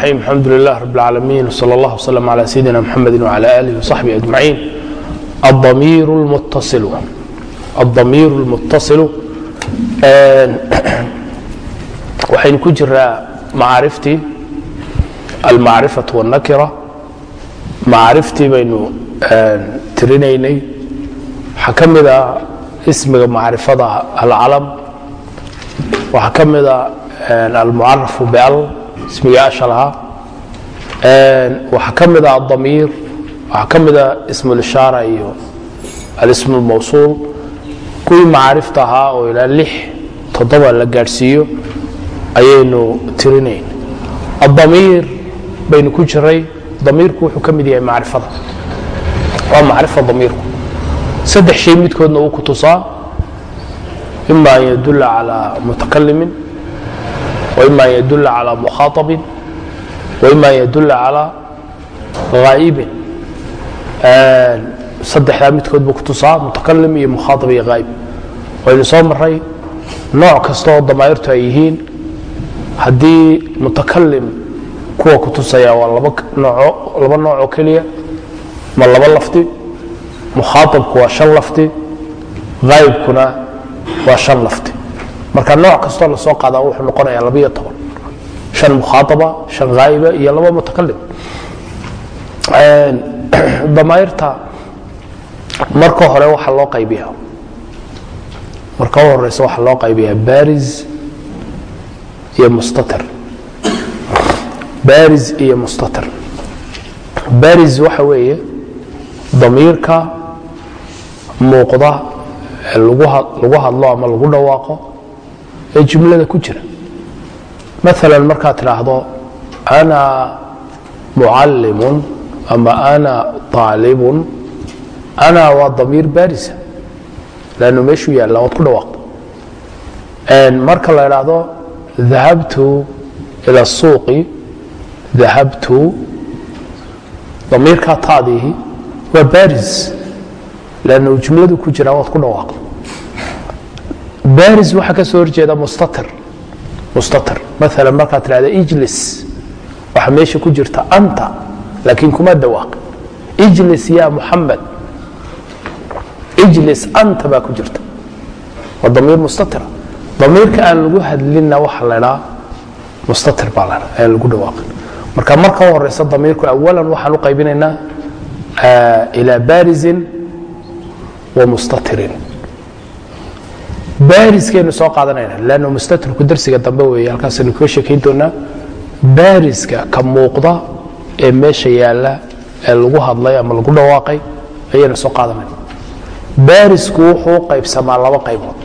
الرحيم الحمد لله رب العالمين وصلى الله وسلم على سيدنا محمد وعلى آله وصحبه أجمعين الضمير المتصل الضمير المتصل waxaynu ku jiraa macaariftii almacrifaة والnakira macaariftii baynu tirinaynay waxaa ka mida ismiga macrifada alcalam waxaa ka mida almucarafu bal ismiyaasha lahaa. Waxaa ka mida adamiir ah waxaa ka mida ah ismu lishaara iyo alism lmawsuul kuwii macaarifta ahaa oo ilaa lix toddoba la gaadhsiiyo ayaynu tirinayn. Adamiir baynu ku jiray damiirku wuxuu ka mid yahay macrifada. Waa macrifa damiirku. Saddex shay midkoodna uu ku tusaa. Ima an yadula calaa mutakalimin وima an yadulla calى mukhaaطabin وima an yadulla calى haa'ibin saddexdaa midkood buu ku tusaa mutakalim iyo mukhaaطab iyo haa'ib waynu soo maray nooc kasta oo damaa'irtu ay yihiin haddii mutakalim kuwa ku tusaya waa laba nooc oo keliya ma laba lafdi mukhaaabku waa shan lafdi haa'ibkuna waa shan lafdi marka nooc kastoo la soo qaadaa wuxuu noqonayaa labiyo toban. Shan mukhaaaba shan haa'iba iyo laba mutakalim damaa'irta marka hore waxaa loo qaybiya marka u horeysa waxaa loo qaybiyaa baris iyo mustatir. Baris iyo mustatir. Baris waxa weeye damiirka muuqda lagu hadlo ama lagu dhawaaqo ee jumlada ku jira. Maala markaad tidhaahdo ana mucallimun ama ana aalibun ana waa damiir barisa lannu meeshuu yaalla waad ku dhawaaqda marka la idhaahdo dahabtu ila suuqi dahabtu. Damiirkaa taadiihi waa baris lannu jumladu ku jiraa waad ku dhawaaqda baris waxaa ka soo horjeeda mustatir. Mustatir. Maala markaad tidhahda ijlis. Waxaa meesha ku jirta anta laakiin kuma dhawaaqi ijlis ya muxamed ijlis anta baa ku jirta. Waa damiir mustatira damiirka aan lagu hadlinna waxa la dhaa mustatir baa la dhaa aan lagu dhawaaqin marka marka horeysa damiirku awalan waxaan u qaybinaynaa ilaa barisin wa mustatirin bariskeenu soo qaadanayna. Lanno mustatirku darsiga dambe weeye halkaasaynu kaga sheekayn doonaa bariska ka muuqda ee meesha yaalla ee lagu hadlay ama lagu dhawaaqay ayaynu soo qaadanayna barisku wuxuu qaybsamaa laba qaybood.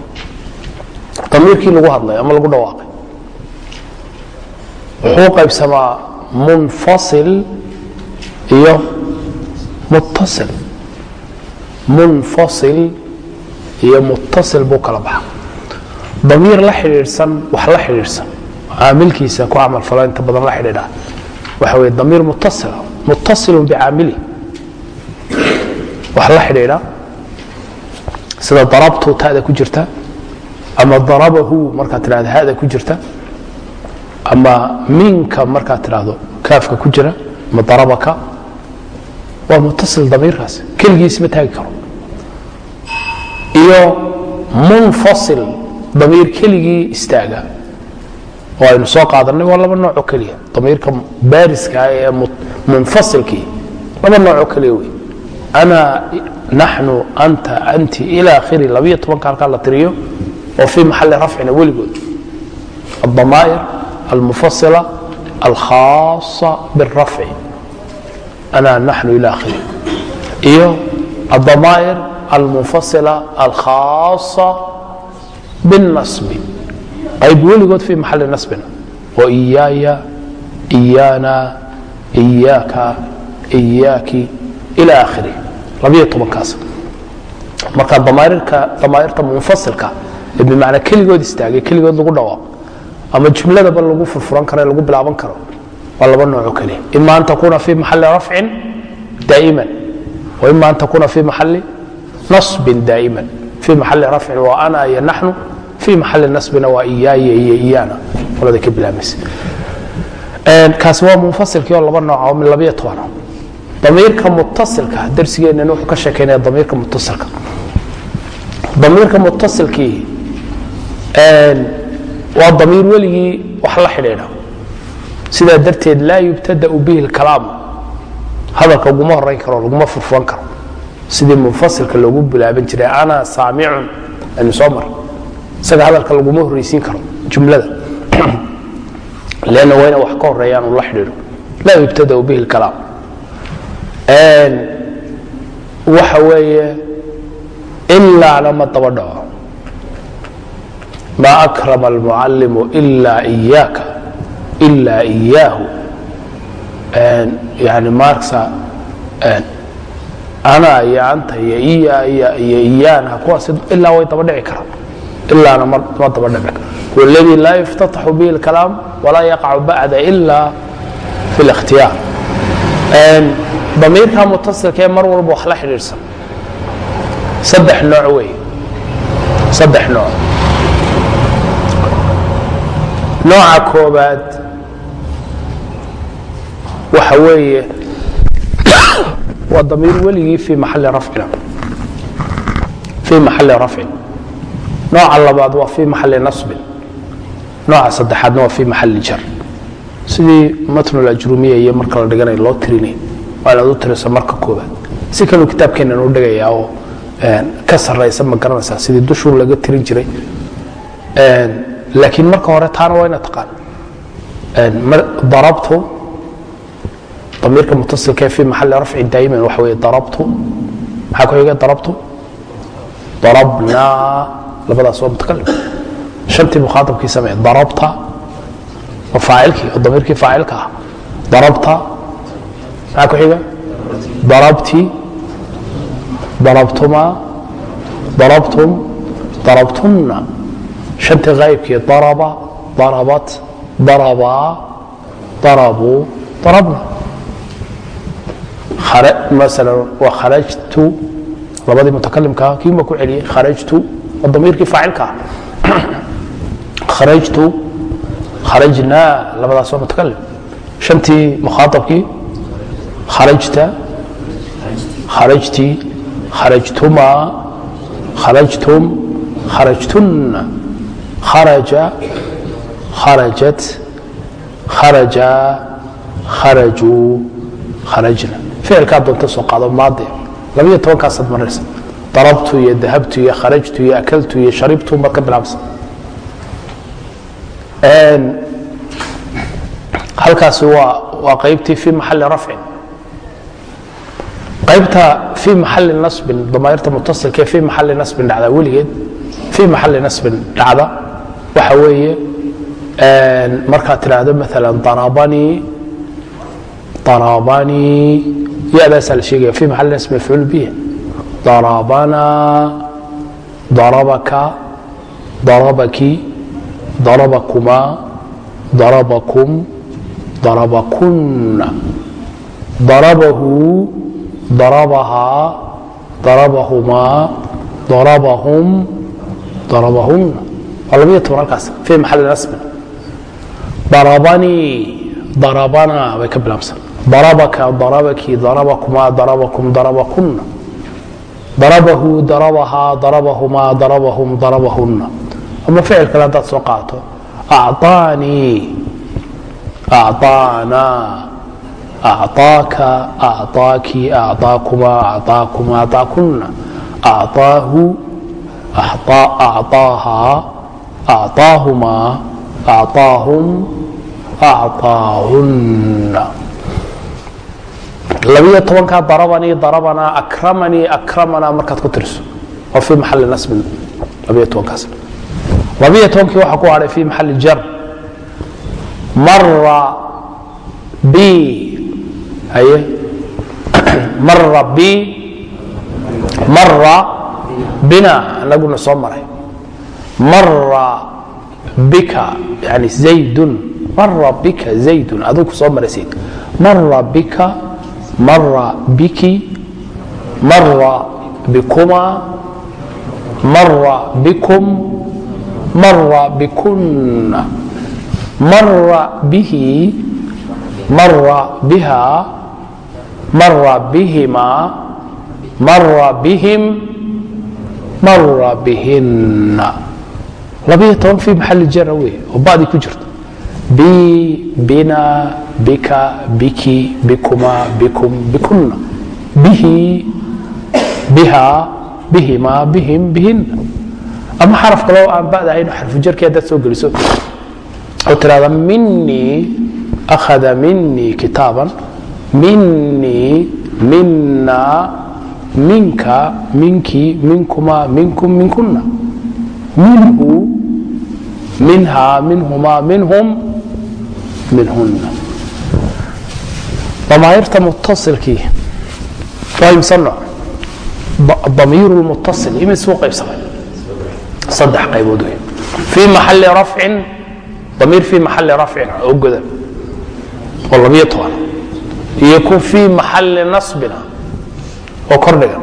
Damiirkii lagu hadlay ama lagu dhawaaqay. Wuxuu qaybsamaa munfasil iyo muttasil. Munfasil iyo muttasil buu kala baxa damiir la xidhiidhsan wax la xidhiidhsan. Caamilkiisa ku camalfalo inta badan la xidhiidha. Waxa weye damiir muttasila muttasilun bicaamili. Wax la xidhiidha. Sida darabtu tada ku jirta ama darabahu markaad tidhahdo hada ku jirta ama minka markaad tidhaahdo kaafka ku jira ama darabaka waa muttasil damiirkaas. Keligiis ma taagi karo iyo munfasil damiir keligii istaaga. Oo aynu soo qaadanay waa laba nooc oo keliya. Damiirka baariska ee munfasilkii laba nooc oo keliya wey ana naxnu anta anti ila akhiri labiyo tobanka halkaa la tiriyo oo fii maxali rafcina weligood. Aldamaa'ir almufasila alkhaasa biاlrafci ana naxnu ila akhiri. Iyo aldamaa'ir almunfasila alkhaasa biاlnasbi qayb weligood fii maxali nasbina oo iyaaya iyaana iyaaka iyaaki ila akhiri labiyo tobankaas marka damaairta munfasilka ee bimacnaa keligood istaagay keligood lagu dhawaaqo ama jumladaba lagu furfuran karo lagu bilaaban karo waa laba nooco keliya ima an takuna fii maxali rafcin daa'iman wa ima an takuna fii maxali nasbin daa'iman. Fii maxali rafcin waa ana iyo naxnu fii maxali nasbina waa iyaaya iyo iyaana qolada ka bilaabaysa kaasi waa munfasilkii oo laba nooc oo min labiyo tobana damiirka mutasilka darsigeennan wuxuu ka sheekaynaya damiirka mutasilka. Damiirka mutasilkii waa damiir weligii wax la xidhiidha. Sidaa darteed laa yubtadau bihi اlkalaam hadalka laguma horayn karo laguma furfuran karo sidii munfasilka loogu bilaaban jiray ana saamicun aynu soo mar. Isaga hadalka laguma horraysiin karo jumlada. Lanna waa ina wax ka horeeyaan la xidhiidho. Laa yubtadau bihi اlkalaam waxa weeye ilaana ma daba dhaco. Ma akrama almucallimu ila iyaaka ila iyaahu yani marksa ana iyo anta iyo iya iyo iyo iyaana kuwaas ilaa way daba dhici karaan ilaana ma daba dhici karo والذي لا يفتتح به الكلام ولا يقع بعد إلا في الاختيار ضميirka mutaصilkaee mar walba wax la xidhiidhsan saddex nooc wey saddex nooc nooca koobaad waxa weeye waa damiir weligii fii maxali rafcin nooca labaad waa fii maxali nasbin nooca saddexaadna waa fii maxali jar. Sidii matnul ajrumiya iyo marka la dhiganay loo tirinay waa inaad u tiriso marka koobaad si kaluu kitaabkeennan u dhigayaa oo ka sarraysa ma garanaysaa sidii dushuu laga tirin jiray. Laakiin marka hore taana waa ina taqaan. Darabtu damiirka mutasilkee fi maxali rafci daa'iman waxa weeye darabtu maxaa ku xiga darabtu darabnaa labadaas waa mutakalim shantii mukhaatabkii samee darabta waa faacilkii oo damiirkii faacilka ah darabta maxaa ku xiga darabti darabtuma darabtum darabtunna shantii haybkii daraba darabat darabaa darabuu darabna waa kharajtu labadii mutakalimkaa kiima ku celiyey kharajtu waa damiirkii faacilka. Ah kharajtu kharajnaa labadaas waa mutakalim shantii mukhaaabkii kharajta kharajti kharajtuma kharajtum kharajtunna. Kharaja kharajat kharaja kharajuu kharajna ficilkaa doonta soo qaado maade labayo tobankaasaad maraysa darabtu iyo dahabtu iyo kharajtu iyo akaltu iyo sharibtu baad ka bilaabsa halkaasi waa waa qaybtii fi maxali rafcin. Qaybta fii maxali nasbin damaa'irta mutasilka ee fii maxali nasbin dhacda weligeed fii maxali nasbin dhacda waxa weeye markaad tidhaahdo maala darabanii darabanii yadaasaa la sheegaya fi maxali nasb mafcuul bihi darabana darabaka darabaki darabakuma darabakum darabakunna darabahu darabahaa darabahumaa darabahum darabahunna waa labiyo toban halkaas fi maxali nasbin darabanii darabana bay ka bilaabsan darabaka darabaki darabakuma darabakum darabakuna darabahu darabahaa darabahumaa darabahum darabahuna ama ficil kale haddaad soo qaato. Aanii aanaa acaaka acaaki acaakuma acaakuma acaakuna acaahu acaahaa acaahumaa acaahum acaahuna labiyo tobankaa darabanii darabanaa akramanii akramanaa markaad ku tiriso. Waa fii maxali nasbin labiyo tobankaas. Labiyo tobankii waxaa ku hadhay fii maxali jar. Mara bi haye? Mara bi mara bina anaguna soo maray. Mara bika yani zaydun. Mara bika zaydun aduu ku soo maraysid mara bika mara biki mara bikuma mara bikum mara bikunna mara bihi mara biha mara bihima mara bihim mara bihinna. Labiyo toban fii maxali jara wey oo ba'dii ku jirto bi bina bika biki bikuma bikum bikunna. Bihi biha bihima bihim bihinna ama xaraf kaloo aan ba'da ahayn xarfu jarkii haddaad soo geliso oo tirahda minii akhada minii kitaaban minii mina minka minki minkuma minkum minkunna. Minhu minha minhuma minhum minhunna damaa'irta mutasilkii waa imse nooc damiir lmutasil imisuu qaybsamay saddex qaybood wey fii maxali rafcin damiir fii maxali rafcin oo godan. Oo labiyo toban. Iyo ku fii maxali nasbina oo kordhigan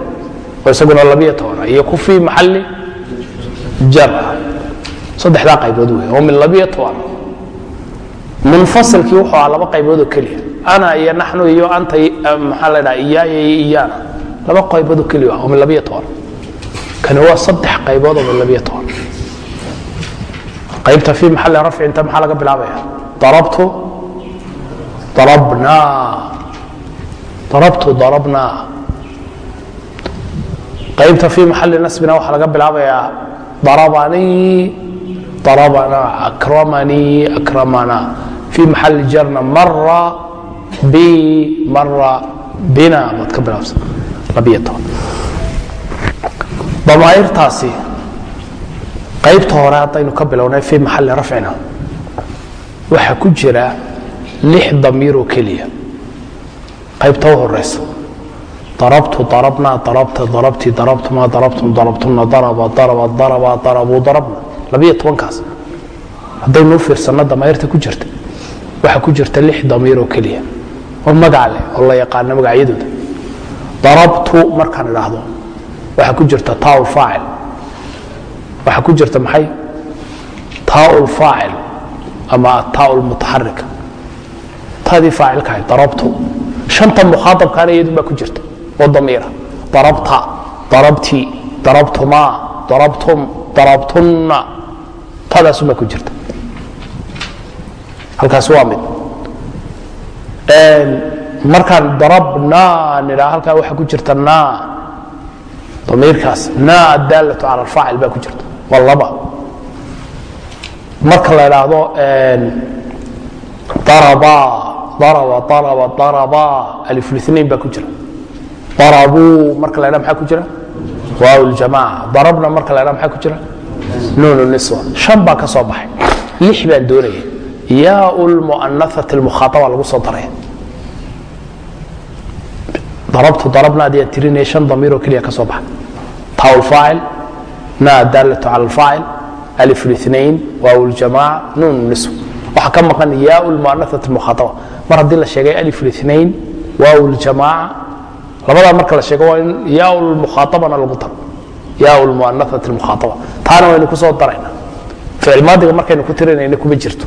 oo isaguna labiyo tobana iyo ku fii maxali jara saddexdaa qaybood wey oo min labiyo toban munfasilkii wuxuu ahaa laba qaybood oo keliya. Ana iyo naxnu iyo anta maxaa la dhaha iyaaya iyo iyaana laba qaybood oo keliya oo min labiyo toban. Kani waa saddex qaybood oo min labiyo toban. Qaybta fii maxali rafci inta maxaa laga bilaabaya? Darabtu darabnaa darabtu darabnaa qaybta fii maxali nasbina waxaa laga bilaabayaa darabanii darabanaa akramanii akramanaa fii maxali jarna mara bi mara bina baad ka bilaabsa labiyo toban damaa'irtaasi qaybta hore haddaynu ka bilownay fii maxali rafcina waxaa ku jira lix damiir oo keliya qaybta u horeysa darabtu darabnaa darabta darabti darabtuma darabtum darabtuna daraba daraba daraba darabuu darabna labiyo tobankaas haddaynu u fiirsanno damaa'irta ku jirta waxaa ku jirta lix damiir oo keliya oo magac leh oo la yaqaano magacyadooda. Darabtu markaan idhaahdo waxaa ku jirta taau faacil. Waxaa ku jirta maxay? Taau faacil ama taau mutaxarika taadii faacilkahay darabtu. Shanta mukhaaabkaana iyadun baa ku jirta oo damiira. Darabta darabti darabtumaa darabtum darabtunna taadaasun baa ku jirta halkaas waa mid. Markaan darabnaa nidhaa halkaa waxaa ku jirta naa. Damiirkaas naa adaalatu cala alfaacil baa ku jirta. Waa laba marka la idhaahdo daraba daraba daraba daraba aliflithnain baa ku jira. Darabuu marka la idhaha maxaa ku jira? Waaw ljamaaca darabna marka la idhaha maxaa ku jira? Nuunu niswa. Shan baa ka soo baxay. Lix baan doonaya yaau lmu'anathati almukhaataba lagu soo daray. Darabtu darabna adiyaa tirinaya shan damiiroo keliya ka soo baxay. Taau lfaacil na daalatu cala alfaacil alif lithnain waaw ljamaaca nuunu niswa waxaa ka maqan yaau lmu'anathati almukhaataba mar haddii la sheegay alif lithnain waaw ljamaaca labadaa marka la sheego waa in yaau lmukhaaabana lagu daro yaau lmu'anathati almukhaataba taana waynu ku soo darayna. Ficil maadiga markaynu ku tirinayna kuma jirto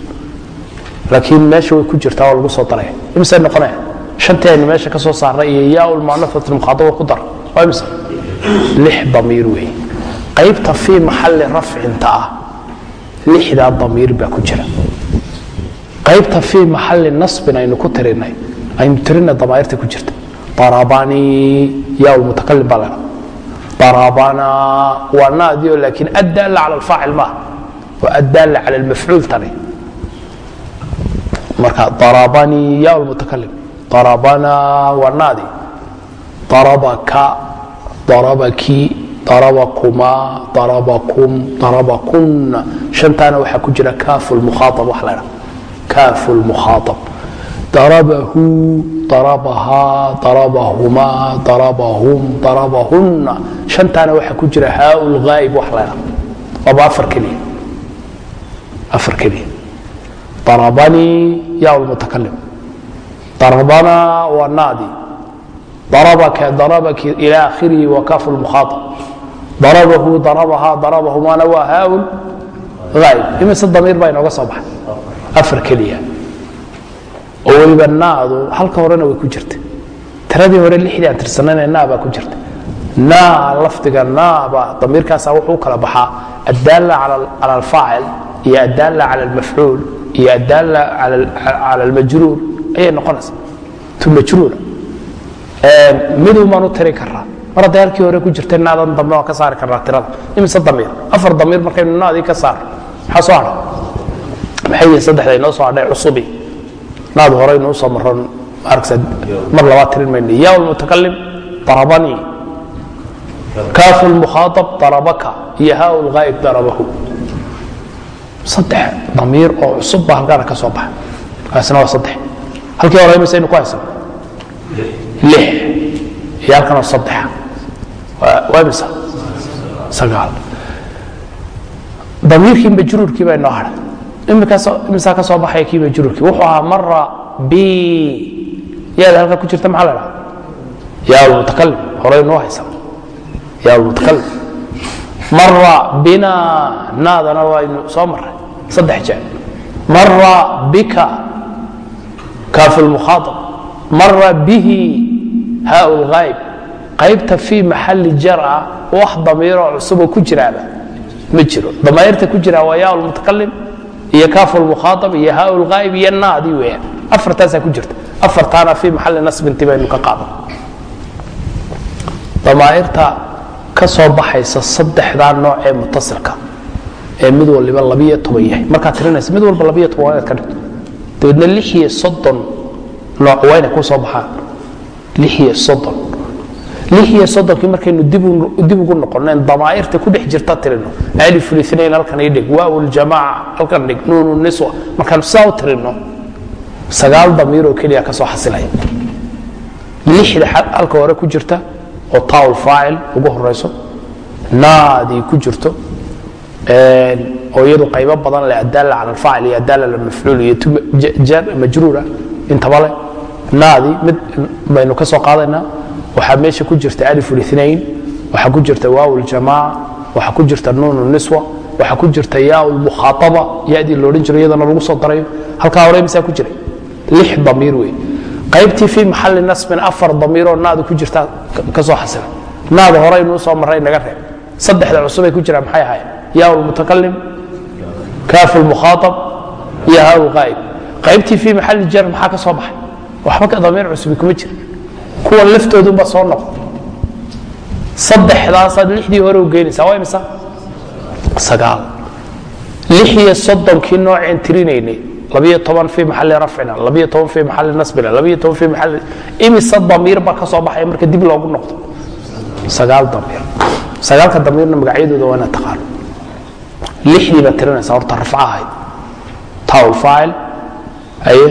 laakiin meesha way ku jirtaa oo lagu soo daraya imisay noqonaya shantii aynu meesha ka soo saarnay iyo yaau lmu'anathati almukhaataba ku dar. Waa imise lix damiir weeye qaybta fii maxali rafcinta ah lixdaa damiir baa ku jira. Qaybta fii maxali nasbin aynu ku tirinay aynu tirinay damaa'irta ku jirta. Darabani yaa mutakalim baa laha darabana waa naadiyo laakiin addaalla cala alfaacil maaha. Waa addaalla cala almafcuul tani marka darabani yaa mutakalim darabana waa naadi darabaka darabaki darabakuma darabakum darabakunna shantaana waxaa ku jira kaafu lmukhaaab wax la dha kaafu lmukhaaab darabahu darabahaa darabahumaa darabahum darabahunna shantaana waxaa ku jira haau lghaa'ib wax la dha waaba afar keliya afar keliya darabanii yaa lmutakalim darabana waa naadi darabaka darabaki ila akhirihi wa kaafu lmukhaaab darabahu darabahaa darabahumaana waa haau ghaa'ib imise damiir baa inooga soo baxay afar keliya oo weliba naadu halka horena way ku jirta tiradii hore lixdii aan tirsanayna naa baa ku jirta naa lafdiga naaba damiirkaasa wuxuu u kala baxaa addaalla cala alfaacil iyo addaalla cala almafcuul iyo addaalla cala almajruur ayay noqonaysa tu majruura midun baan u tiri karaa mar hadday halkii hore ku jirtay naadan dambe waan ka saari karnaa tirada. Imise damiir afar damiir markaynu naadii ka saar. Maxaa soo hadhay maxay yihiin saddexda inoo soo hadhay cusubi? Naad hore inuu soo maron arksa mar labaad tirin mayna yaa lmutakalim darabanii. Kaafu lmukhaaab darabaka iyo haa lghaa'ib darabahu saddex damiir oo cusub baa halkaana ka soo baxa kaasina waa saddex. Halkii hore imisaynu ku haysan? Lix. Iyo halkanoo saddexa waa imisa? Sagaal. Damiirkii majruurkii baa inoo hadhay imisaa ka soo baxaya kii majruurkii? Wuxuu ahaa mara bi yaada halkaa ku jirta maxaa la dhaha yaa lmutakalim hore inoo haysa yaa lmutakalim mara bina naadana waynu soo maray saddex jeer mara bika kaafu lmukhaaab mara bihi haa lghaayb qaybta fii maxali jara wax damiiroo cusuboo ku jiraaba. Ma jiro. Damayrta ku jira waa yaa lmutakalim iyo kaafu lmukhaaab iyo haa lghaayb iyo naadii weeyaan afartaasaa ku jirta. Afartaana fii maxali nasbinti baynu ka qaadan. Damaairta ka soo baxaysa saddexdaa nooc ee mutasilka ee mid waliba labiyo toban yahay. Markaad tirinaysa mid walba labiyo toban inaad ka dhigto. Dabeedna lix iyo soddon nooc waa inay soo baxaan. Lix iyo soddon. Lix iyo soddonkii markaynu dib ugu noqoneen damaa'irta ku dhex jirta tirino. Alifulithnain halkan ii dhig. Waaw halkan dhig. Nuunu niswa. Markaanu sidaa u tirino sagaal damiiroo keliya ka soo xasilaya lixda halka hore ku jirta oo tawl faacil ugu horayso naadii ku jirto oo iyadu qaybo badan leh adaala cala alfaacil iyo adaala almafcuul iyo majruura intaba leh naadii mid baynu ka soo qaadaynaa waxaa meesha ku jirta alif lithnain waxaa ku jirta waaw ljamaaca waxaa ku jirta nuun niswa waxaa ku jirta yaa lmukhaaaba yadii loodhan jiro iyadana lagu soo darayo halkaa hore misaa ku jiray. Lix damiir wey qaybtii fii maxali nasbin afar damiiroo naadu ku jirta ka soo xasila naada hore inuu soo maray naga reeb. Saddexda cusubay ku jiraan maxay ahaayeen yaa lmutakalim kaafu lmukhaaab iyo haa lghaa'ib qaybtii fii maxali jar maxaa ka soo baxay waxba ka damiir cusubi kuma jira kuwa laftoodunba soo noqo saddexdaasaad lixdii hore u geynaysaa waa imisa sagaal lix iyo soddonkii nooceen tirinaynay labiyo toban fii maxali rafcina labiyo toban fii maxali nasbina labiyo toban fii maxali imise damiir baa ka soo baxaya marka dib loogu noqdo sagaal damiir sagaalka damiirna magacyadooda waa inaad taqaano lixdii baad tirinaysaa horta rafca ahayd tawl faacil haye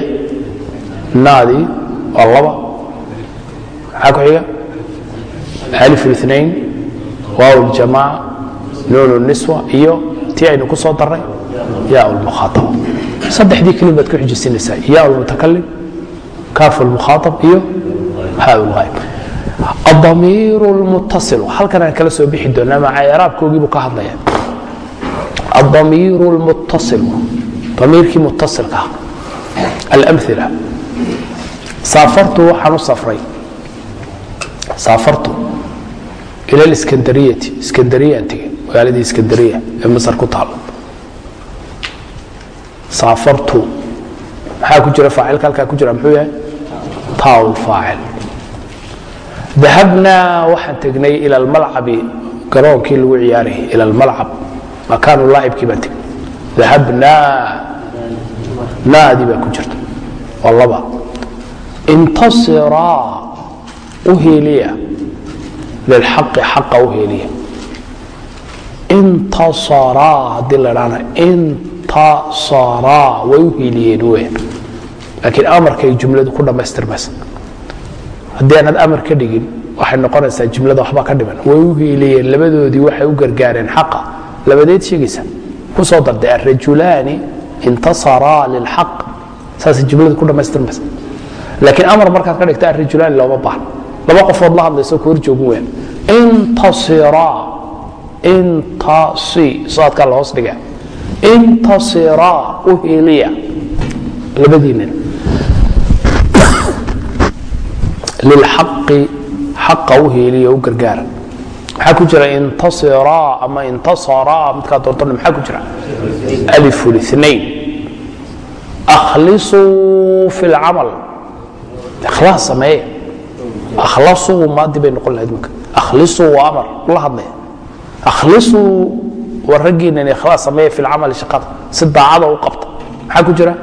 naadii waa laba maxaa ku xiga alif الاثnain waaw اljamaaca nuun الniswa iyo tii aynu ku soo daray ya اlmukhaaaba saddexdii keli baad ku xujisinaysaa ya اlmutakalim kaaf اlmukhaaab iyo ha اlghaayb الضamiir الmuttaصil halkan aan kala soo bixi doonaa maca eraabkoogiibuu ka hadlaya الضamiir الmuttaصil damiirkii muttasilka ah alamila saafartu waxaan u safray saafartu ila اliskandariyati iskandariyaan tegey magaaladii iskandariya ee masar ku taalo saafartu maxaa ku jira faacilka halkaa ku jira muxuu yahay tawl faacil dahabnaa waxaan tegnay ila almalcabi garoonkii lagu ciyaarayay ila almalcab makaanu laacibkii baan tegnay dahabnaa naadii baa ku jirta. Waa laba intasiraa u heeliya. Lilxaqi xaqa u heeliya. Intasaraa haddii la dhahna intasaraa way u heeliyeen weyn. Laakiin amarkay jumladu ku dhammaystirmaysa haddii aanad amar ka dhigin waxay noqonaysaa jumlada waxba ka dhiman. Way u heeliyeen labadoodii waxay u gargaareen xaqa labadeed sheegaysa ku soo darday arajulaani intasaraa lilxaq. Saasay jumladu ku dhammaystirmaysa laakiin amar markaad ka dhigta arajulaani looma baahno laba qofood la hadlayso ku hor joogin weyn. Intasiraa intasi. Saadkaa la hoos dhiga intasiraa u heliya. Labadiinan lilxaqi xaqa u heeliya u gargaara maxaa ku jira intasiraa ama intasaraa midkaa doortona maxaa ku jira? Alif linain akhlisuu fi lcamal ikhlaas sameeya akhlasuu maadi bay noqon lahayd marka. Akhlisuu waa amar. La hadlaya akhlisuu waa raggiinan ikhlaas sameeya fi lcamali shaqada si daacada u qabta. Maxaa ku jira?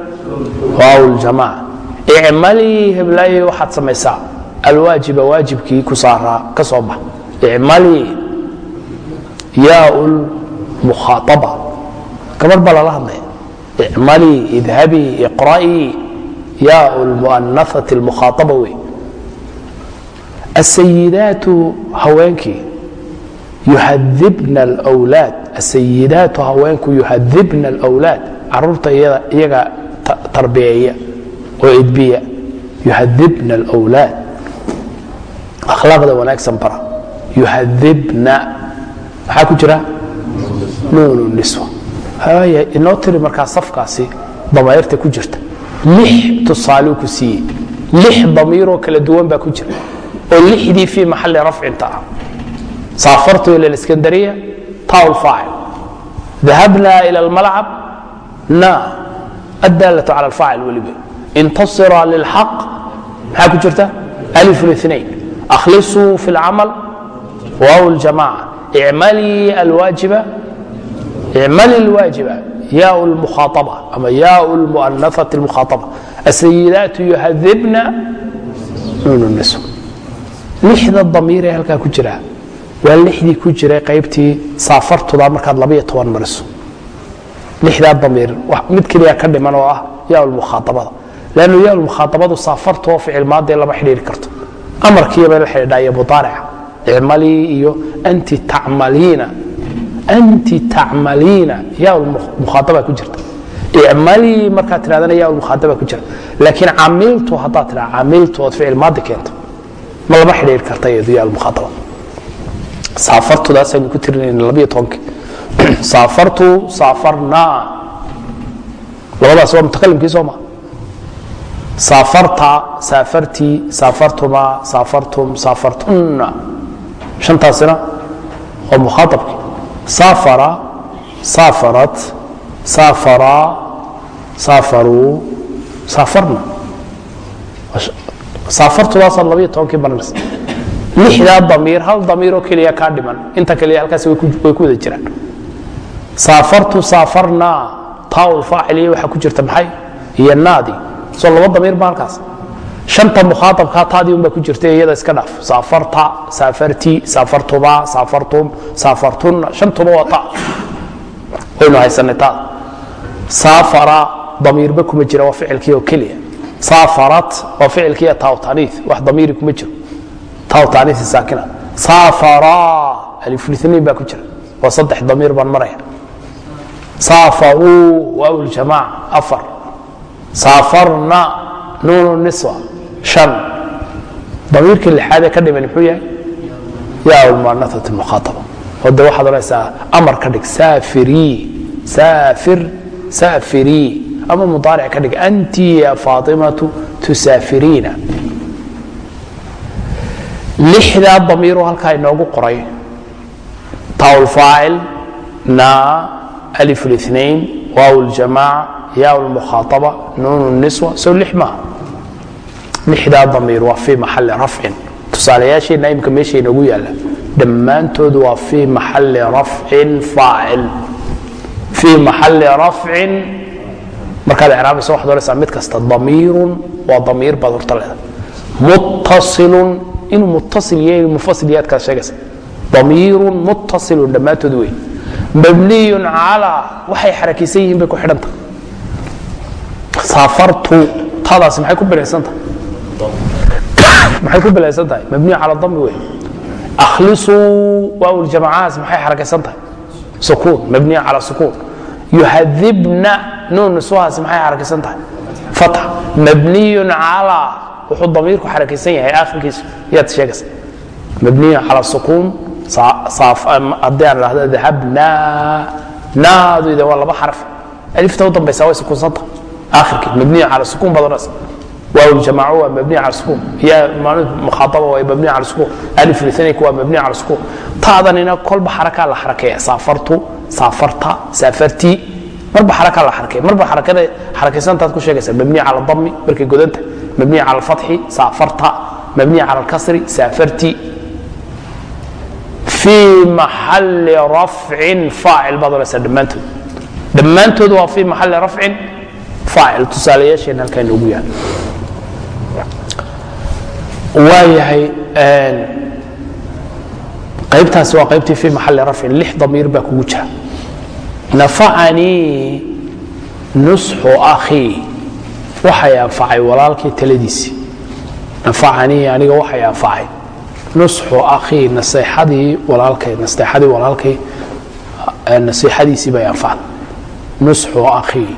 Waaw ljamaaca icmalii heblaaye waxaad samaysaa alwaajiba waajibkii ku saaraa. Ka soo bax icmalii yaau lmukhaaaba gabar baa lala hadlaya icmalii idhabii iqra'ii yaau lmu'anathati lmukhaaaba wey asayidaatu haweenkii yuhadibna alwlaad asayidaatu haweenku yuhadibna alwlaad carruurta iyaga tarbiyeeya oo edbiya yuhadibna alwlaad akhlaaqda wanaagsan bara yuadibna maxaa ku jira? Nuunu niswa. Inoo tiri markaa safkaasi damayrta ku jirta. Lix tusaaluu ku siiyey. Lix damiiroo kala duwan baa ku jira. Oo lixdii fii maxalli rafcinta ah. Saafartu ila iskandariya tawl faacil. Dahabna ila almalcab na addaalatu cala alfaacil weliba. Intasira lilxaq maxaa ku jirta? Alif linain akhlisuu fi lcamal waaw اljamaca icmalii alwaajiba icmali اlwaajiba yaau اlmukhaaطaba ama yaau اlmu'anaثaةi اlmukhaaطaba asayidaatu yuhadibna nuun nisw lixda damiir ee halkaa ku jira waa lixdii ku jiray qaybtii saafartuda markaad labaiyo toban mariso lixdaa damiir mid keliya ka dhiman oo ah yaa lmukhaaabada lannu yaa lmukhaaabadu saafartu oo ficil maadee lama xidhiiri karto amarkiibay la xidhiidhaa iyo mudaarica icmalii iyo anti tacmaliina. Anti tacmaliina yaa mukhaataba ku jirta. Icmalii markaad tidhahdana yaa mukhaataba ku jira laakiin camiltu haddaad tidhaa camiltu ood ficil maadi keento ma lama xidhiiri karta iyadu yaa mukhaataba saafartudaasaynu ku tirinayna labiyo tobankii saafartu saafarnaa labadaas waa mutakalimkii soo ma. Saafarta saafartii saafartuma saafartum saafartunna shantaasina waa mukhaaabkii saafara saafarat saafara saafaruu saafarna saafartudaasaad labiyo tobankii baranaysa lixdaa damiir hal damiiroo keliya kaa dhiman inta kaliya halkaas way ku wada jiraan saafartu saafarnaa taawul faaciliya waxaa ku jirta maxay iyo naadi soo laba damiir ba halkaas shanta mukhaaabkaa taadii unbaa ku jirta iyada iska dhaaf saafarta saafarti saafartuma saafartum saafartunna shantuba waa ta waynu haysanay taada saafara damiirba kuma jira waa ficilkii oo keliya. Saafarat waa ficilkiiya taawtaniif wax damiiri kuma jiro. Taawtaniif saakina. Saafara alifulithniin baa ku jira. Waa saddex damiir baan maraya. Saafaruu waaw ljamaaca afar. Saafarna nuunu niswa shan damiirkii lixaadee ka dhiman muxuu yahay yaa muanaat mukhaaaba oo de waxaad odhanaysaa amar ka dhig saafirii saafir saafirii ama mudaaric ka dhig anti ya faatimatu tusaafiriina lixdaa damiiroo halkaa inoogu qoray taw faacil na alif الاثnain waaw اljamaaca yaa اlmukhaaطaba nuun الniswa sow lix maaha lixdaa damiir waa fii maxali rafcin. Tusaalayaasheenna imika meesha inoogu yaalla dhammaantood waa fii maxali rafcin faacil. Fii maxali rafcin. Markaad icraabaysa waxad odhanaysaa mid kasta damiirun waa damiir baad horta leeda muttasilun inuu muttasil yahay mufasil yahay ad kala sheegaysa damiirun muttasilun dhammaantood wey mabniyun calaa waxay xarakaysan yihiin bay ku xidhan tahay. Saafartu taadaasi maxay ku bilaysan tahay maxay ku bilaysan tahay? Mabniyu cala dami wey akhlisuu waaw ljamacahaas maxay xarakaysan tahay? Sukuun mabniyu cala sukuun. Yuhadibna nuun nusuhaasi maxay xarakaysan tahay? Fatx. Mabniyun calaa wuxuu damiirku xarakaysan yahay aakhirkiisu yaad sheegaysa. Mabniyun cala sukuun haddii aan idhahdo dahabna naaduyda waa laba xaraf. Alifta u dambaysa way sukuunsanta aakhirkii mabniya cala sukuun baad waawjamaaco waa mabni cal sukuun yaa mukhaaaba waa mabni cal sukuun alif lithnayku waa mabni cal sukuun taadanina kolba xarakaa la xarakeeya saafartu saafarta saafartii marba xarakaa la xarakeeya marba xarakada xarakaysantaad ku sheegaysaa mabni cala dami markay godanta. Mabni cala alfatxi saafarta mabni cala alkasri saafartii fii maxalli rafcin faacil baad oranaysaa dhammaantood. Dhammaantood waa fii maxalli rafcin faacil tusaalayaasheena halkaa inoogu yaal waayahay qaybtaasi waa qaybtii fii maxali rafcin lix damiir baa kugu jira. Nafacanii nusxu akhii waxay anfacay walaalkii taladiisii nafacanii aniga waxay anfacay nusxu akhii naseexadii walaalkay naseexadii walaalkay nasiixadiisii bay anfacday nusxu akhii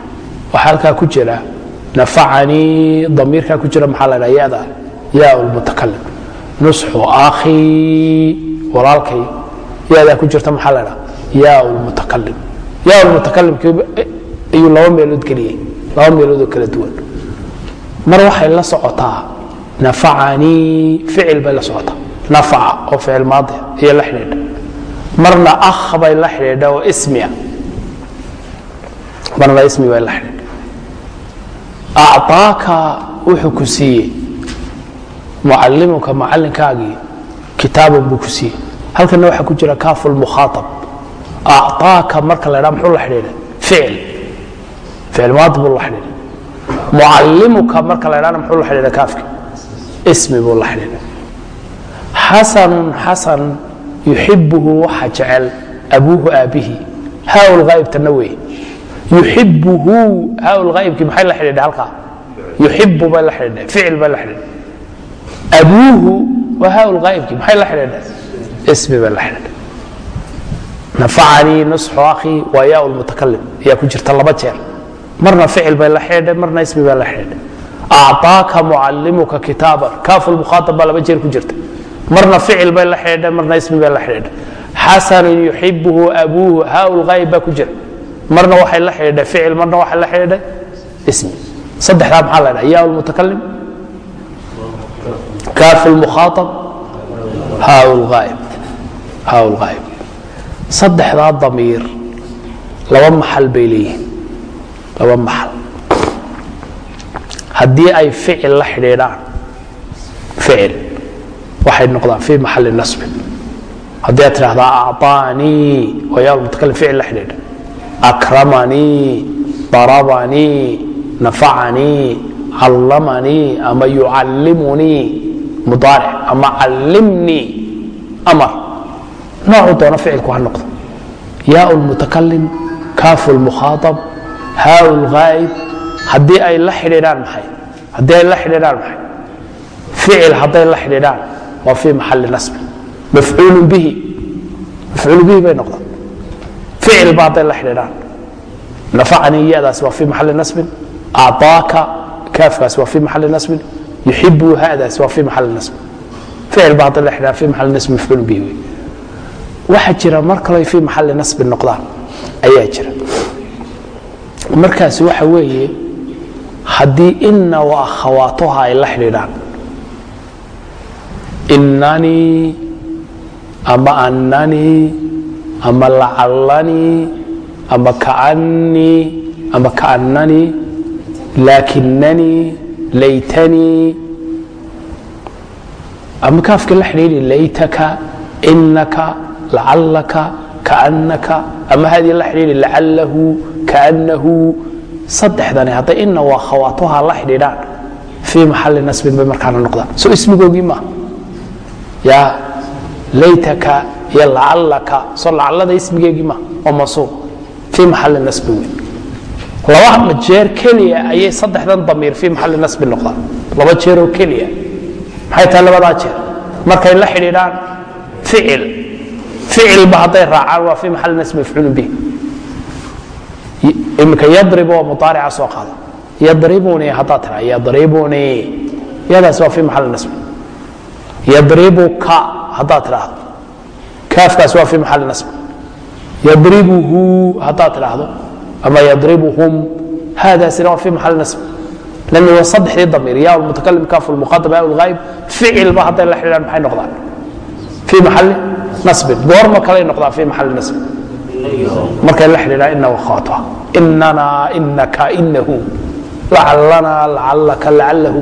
waxaa halkaa ku jira nafacanii damiirkaa ku jira maxaa la dhaa yada yaa lmutakalim nusxu akhii walaalkay yadaa ku jirta maxaa la dhaa yaa lmutakalim yaa lmutakalimkii ayuu laba meelood geliyey laba meeloodoo kala duwan. Mar waxay la socotaa nafacanii ficil bay la socotaa. Nafaca oo ficil maadi iyo la xidhiidha. Marna akh bay la xidhiidha oo ismia marna ismi bay la xidhiidha. Acطaaka wuxuu ku siiyey mucalimuka macalinkaagii kitaaban buu ku siiyey. Halkana waxaa ku jira kaafu lmukhaaab acطaaka marka la dhaa muxuu la xidhiidha? Ficil. Ficil maadi buu la xidhiidha. Mucalimuka marka la dhana muxuu la xidhiidha kaafki ismi buu la xidhiidha. Xasanun xasan yuxibuhu waxa jecel abuuhu aabbihi haa lghaa'ibtana weeye yuxibuhu haa lghaa'ibkii maxay la xidhiidha halkaa? Yuxibu bay la xidhiidha ficil bay la xidhiidha abuuhu waa haa lghaa'ibkii maxay la xidhiidha ismi bay la xidhiidha nafacanii nusxu akhi waa yaa lmutakalim ayaa ku jirta laba jeer marna ficil bay la xidhiidha marna ismi bay la xidhiidha acطaaka mucalimuka kitaaban kaafu lmukhaaab baa laba jeer ku jirta marna ficil bay la xidhiidha marna ismi bay la xidhiidha xasanun yuxibuhu abuuhu haa lghaayib baa ku jira marna waxay la xidhiidha ficil marna waxay la xidhiidha ismi saddexdaa maxaa la dhaha yaa lmutakalim kaafu lmukhaaab haa lghaayib saddexdaa damiir laba maxal bay leeyihiin laba maxal haddii ay ficil la xidhiidhaan ficil waxay noqdaan fii maxali nasbin haddii aad tidhahdaa acطaanii waa yaa mutakalim ficil la xidhiidha akramanii darabanii nafacanii callamanii ama yucallimunii mudaaric ama callimnii amar. Noocuu doono ficilku ha noqdo. Yaa lmutakalim kaafu lmukhaaab haa lghaa'ib haddii ay la xidhiidhaan maxay? Haddii ay la xidhiidhaan maxay? Ficil hadday la xidhiidhaan waa fii maxali nasbi. Mafcuulu bihi. Mafcuulu bihi bay noqdaan. Ficilba hadday la xidhiidhaan. Nafacanii yadaasi waa fii maxali nasbin. Acطaaka kaafkaasi waa fii maxali nasbin yuxibu hadaasi waa fii maxali nasbin ficilba hadday la xidhiidhaan fii maxali nasbin mafcuulu bihi wey waxaa jira mar kale fii maxali nasbin noqdaan ayaa jira markaasi waxa weeye haddii ina wa akhawaatuha ay la xidhiidhaan inanii ama annanii ama lacallanii ama kaanii ama kaannanii laakinanii laytanii ama la xidhiidhi laytaka inaka lacallaka kaannaka ama haddii la xidhiidhi lacallahu kaannahu saddexdani hadday ina waa khawaatuha la xidhiidhaan fii maxali nasbin bay markaana noqdaan soo ismigoogii maaha ya laytaka iyo lacallaka soo lacallada ismigeegii maaha waa mansuub fii maxali nasbi wey laba jeer keliya ayay saddexdan damiir fii maxali nasbi noqdaan. Laba jeeroo keliya. Maxay tahay labadaa jeer? Markay la xidhiidhaan ficil. Ficilba hadday raacaan waa fii maxali nasbi mafcuulun bih imika yadrib oo mudaarica soo qaada. Yadribunii haddaad tiraa yadribunii yadaas waa fii maxali nasbi. Yadribuka haddaad tidhaahdo kaafkaas waa fii maxali nasbi. Yadribuhu haddaad tidhaahdo ama yadribuhum haadaasina waa fii maxali nasbi lan waa saddexdii damiir ya mutakalim kaf muqadam ya lghaayib ficilba hadday la xidhiidhaan maxay noqdaan fii maxali nasbin goorma kalay noqdaan fii maxali nasbin markay la xidhiidhaan ina wakhaatuha inana inaka inahu lacalana lacalaka lacalahu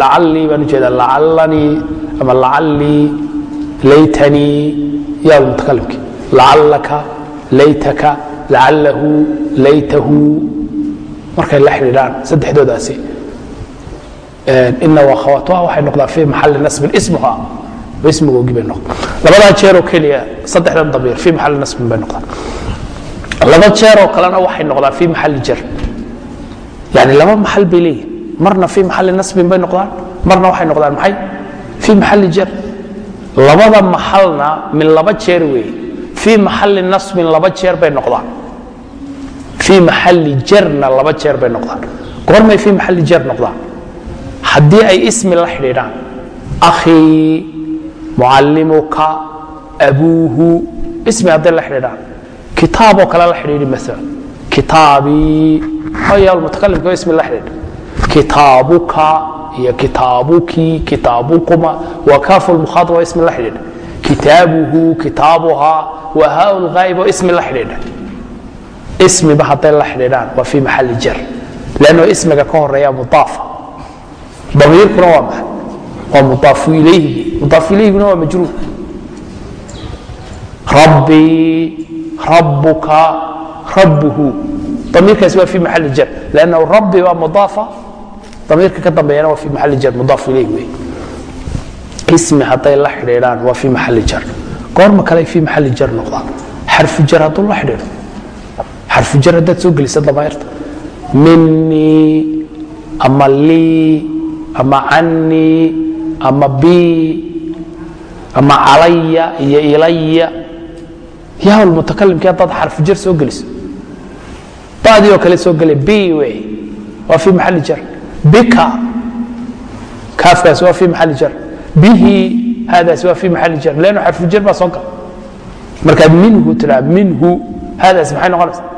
lacallii baan u jeedaa lacallanii ama lacallii laytanii yaa mutakalimki lacallaka laytaka lacalahu laytahu. Markay la xidhiidhaan saddexdoodaasi ina wakhawaatuha waxay noqdaan fii maxali nasbin ismuha. Ismigoogii bay noqdaan. Labadaa jeeroo keliya saddexdan damiir fii maxali nasbin bay noqdaan. Laba jeeroo kalena waxay noqdaan fii maxali jar. Yani laba maxal bay leeyihiin marna fii maxali nasbin bay noqdaan marna waxay noqdaan maxay? Fii maxali jar. Labada maxalna min laba jeer weeye fii maxali nasbin laba jeer bay noqdaan fii maxali jarna laba jeer bay noqdaan goormay fii maxali jar noqdaan haddii ay ismi la xidhiidhaan akhii mucallimuka abuuhu ismi hadday la xidhiidhaan kitaaboo kale la xidhiidhi maalan kitaabii maya mutakalimka waa ismi la xidhiidha kitaabuka iyo kitaabuki kitaabukuma waa kaafu lmukhaadab waa ismi la xidhiidha kitaabuhu kitaabuha waa haa lghaayib oo ismi la xidhiidha ismiba hadday la xidhiidhaan waa fii maxali jar. Lanno ismiga ka horreeya mudaafa. Damiirkuna waa maxay? Waa mudaafu ilayhigi mudaafu ilayhiguna waa majruur. Rabbii rabbuka rabbuhu. Damiirkaasi waa fii maxali jar. Lannahu rabbi waa mudaafa. Damiirka ka dambeeyana waa fii maxali jar. Mudaafu ilayhi wey ismi hadday la xidhiidhaan waa fii maxali jar. Goorma kale fii maxali jar noqdaan. Xarfu jar hadduu la xidhiidho xarfu jar haddaad soo gelisa damayrta minii ama lii ama canii ama bi ama calaya iyo ilaya yaa mutakalimkii haddaad xarfu jar soo geliso badii oo kale soo gele b wey waa fii maxali jar bika kaafkaasi waa fii maxali jar bihi haadaasi waa fii maxali jar leanno xarfu jar baa soo gala markaad minhu tiraa minhu haadaasi maxay noqonaysaa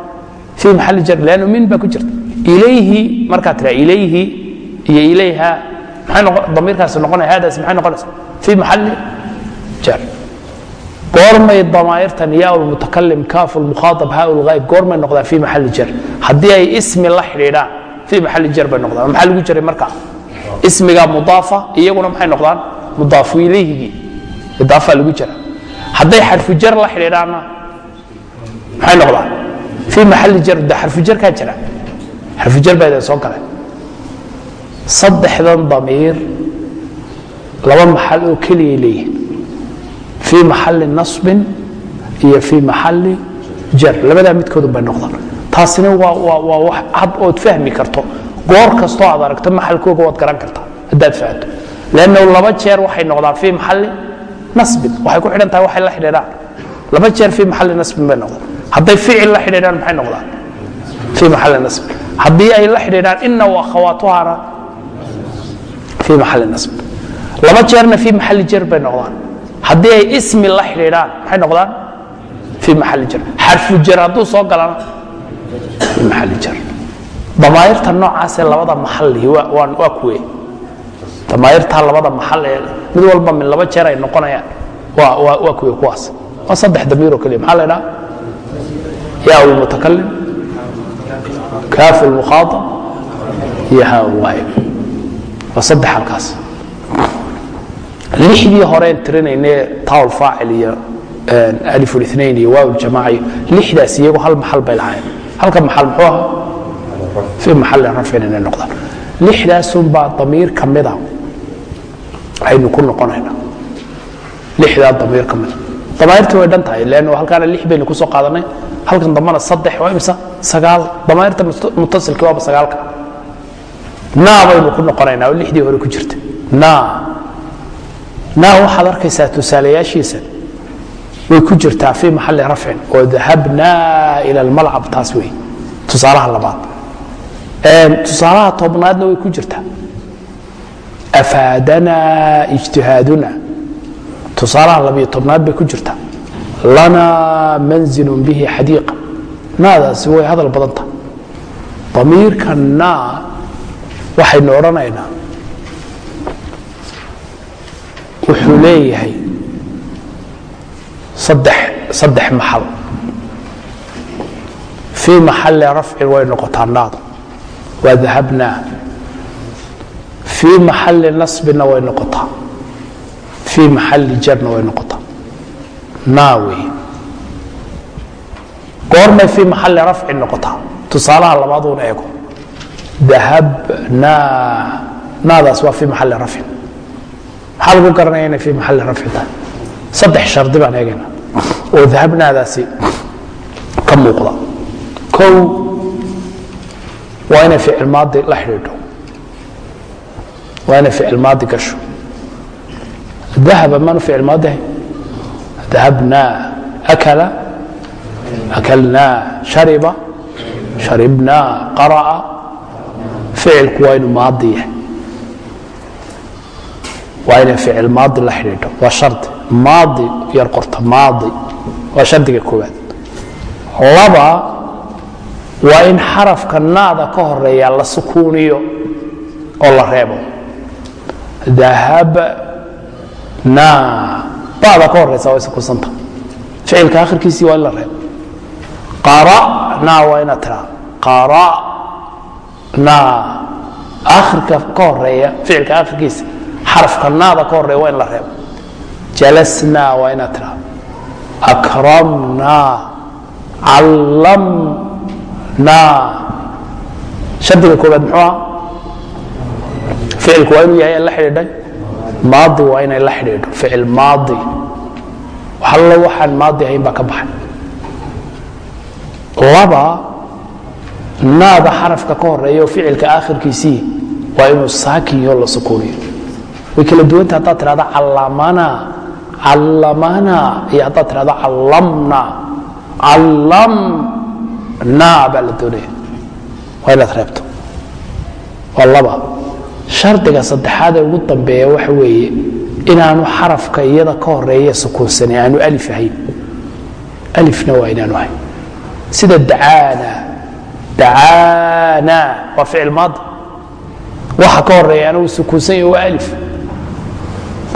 fii maxali jar leanno min baa ku jirta. Ilayhi markaad tiraa ilayhi iyo ilayha damiirkaasi noqonaya haadaasi maxay noqonaysaa fii maxali jar goormay damaa'irtan yaa lmutakalim kaafu lmukhaaab haa lghaayb goormay noqdaan fii maxali jar haddii ay ismi la xidhiidhaan fii maxali jar bay noqdaan. Maxaa lagu jiray marka ismiga mudaafa iyaguna maxay noqdaan? Mudaafu ilayhigii idaafa lagu jira hadday xarfu jar la xidhiidhaanna maxay noqdaan fii maxali jar de xarfu jarkaa jira xarfu jar baa idin soo galay saddexdan damiir laba maxal oo keliyay leeyihiin fii maxali nasbin iyo fii maxali jar labadaa midkoodun bay noqdaan taasina waa waa wax cad ood fahmi karto goor kastoo aad aragto maxalkooga waad garan kartaa haddaad fahanto lannahu laba jeer waxay noqdaan fii maxali nasbin waxay ku xidhan tahay waxay la xidhiidhaan laba jeer fii maxali nasbin bay noqdaan hadday ficil la xidhiidhaan maxay noqdaan? Fii maxali nasbin haddii ay la xidhiidhaan ina wa akhawaatuhana fii maxali nasbin laba jeerna fii maxali jar bay noqdaan. Haddii ay ismi la xidhiidhaan maxay noqdaan? Fii maxali jar xarfu jar hadduu soo galana fii maxali jar damaayirta noocaasee labada maxalihi waa kuwe. Damaayirtaa labada maxal ee mid walba min laba jeer ay noqonayaan waa kuwe kuwaas. Waa saddex damiiroo keliya. Maxaa la idhaha yaa lmutakalim kaafu lmukhaaab iyo haa lwaayib waa saddex halkaas lixdii horeen tirinaynee tawl faacil iyo alif lithnain iyo waaw ljamaaca iyo lixdaas iyagu hal maxal bay lahaayeen halka maxal muxuu ahaa fii maxali rafcin inay noqdaan lixdaasunbaa damiir ka mida aynu ku noqonaynaa lixdaa damiir ka mida damaa'irtii way dhan tahay leanno halkaana lix baynu ku soo qaadanay. Halkan dambana saddex waa imisa sagaal. Damaa'irta mutasilkii waaba sagaalka. Naa baynu ku noqonaynaa oo lixdii hore ku jirta naa. Naa waxaad arkaysaa tusaalayaashiisa way ku jirtaa fii maxali rafcin oo dahabnaa ila almalcab taas wey. Tusaalaha labaad. Tusaalaha tobnaadna way ku jirtaa. Afaadanaa ijtihaaduna tusaalaha labiyo tobnaad bay ku jirtaa lanaa manzilun bihi xadiiqa naadaasi way hadal badanta damiirka naa waxaynu odhanaynaa. Wuxuu leeyahay saddex maxal. Fii maxali rafcin way noqotaa naadu waa dahabnaa. Fii maxali nasbina way noqotaa fii maxali jarna way noqotaa naa wey goormay fii maxali rafcin noqotaa tusaalaha labaaduun eego dahabnaa naadaas waa fii maxali rafcin maxaa lagu garanaya inay fii maxali rafcin tahay saddex shardi baan eegayna oo dahabnaadaasi ka muuqda kow waa inay ficil maadi la xidhiidho waa inay ficil maadi gasho dahaba maadi ahayn dahabnaa akala akalnaa shariba sharibnaa qara'a ficilku waa inuu maadi yahay waa inay ficil maadi la xidhiidho waa shardi maadi yar qorta maadi waa in xarafka naada ka horreeya la sukuuniyo oo la reebo dahabnaa bada ka horeysa way sukuunsanta ficilka akhirkiisii waa in la reebo qara'naa waa inaad tiraa. Qara'naa akhirka ka horreeya ficilka akhirkiisa xarafka naada ka horreeya waa in la reebo jalasnaa waa inaad tiraa. Akramnaa callamnaa shardiga koobaad muxuu aha ficilku waa inuu yahay la xidhiidhay maadi waa inay la xidhiidho. ficil maadi. waxallo waxaan maadi ahayn baa ka baxay laba naada xarafka ka horreeya oo ficilka aakhirkiisii waa inuu saakinyo la sukuuniyo way kala duwanta haddaad tidhahda callamana callamana iyo haddaad tidhahda callamna callamna baa la doonaya. waa inaad reebto. waa laba shardiga saddexaad ee ugu dambeeya waxa weeye inaanu xarafka iyada ka horreeya sukuunsanay aanu alif ahayn. Alifna waa inaanu ahayn sida dacaana dacaana waa ficil maadi waxa ka horreeya anagu sukuunsan yahi waa alif.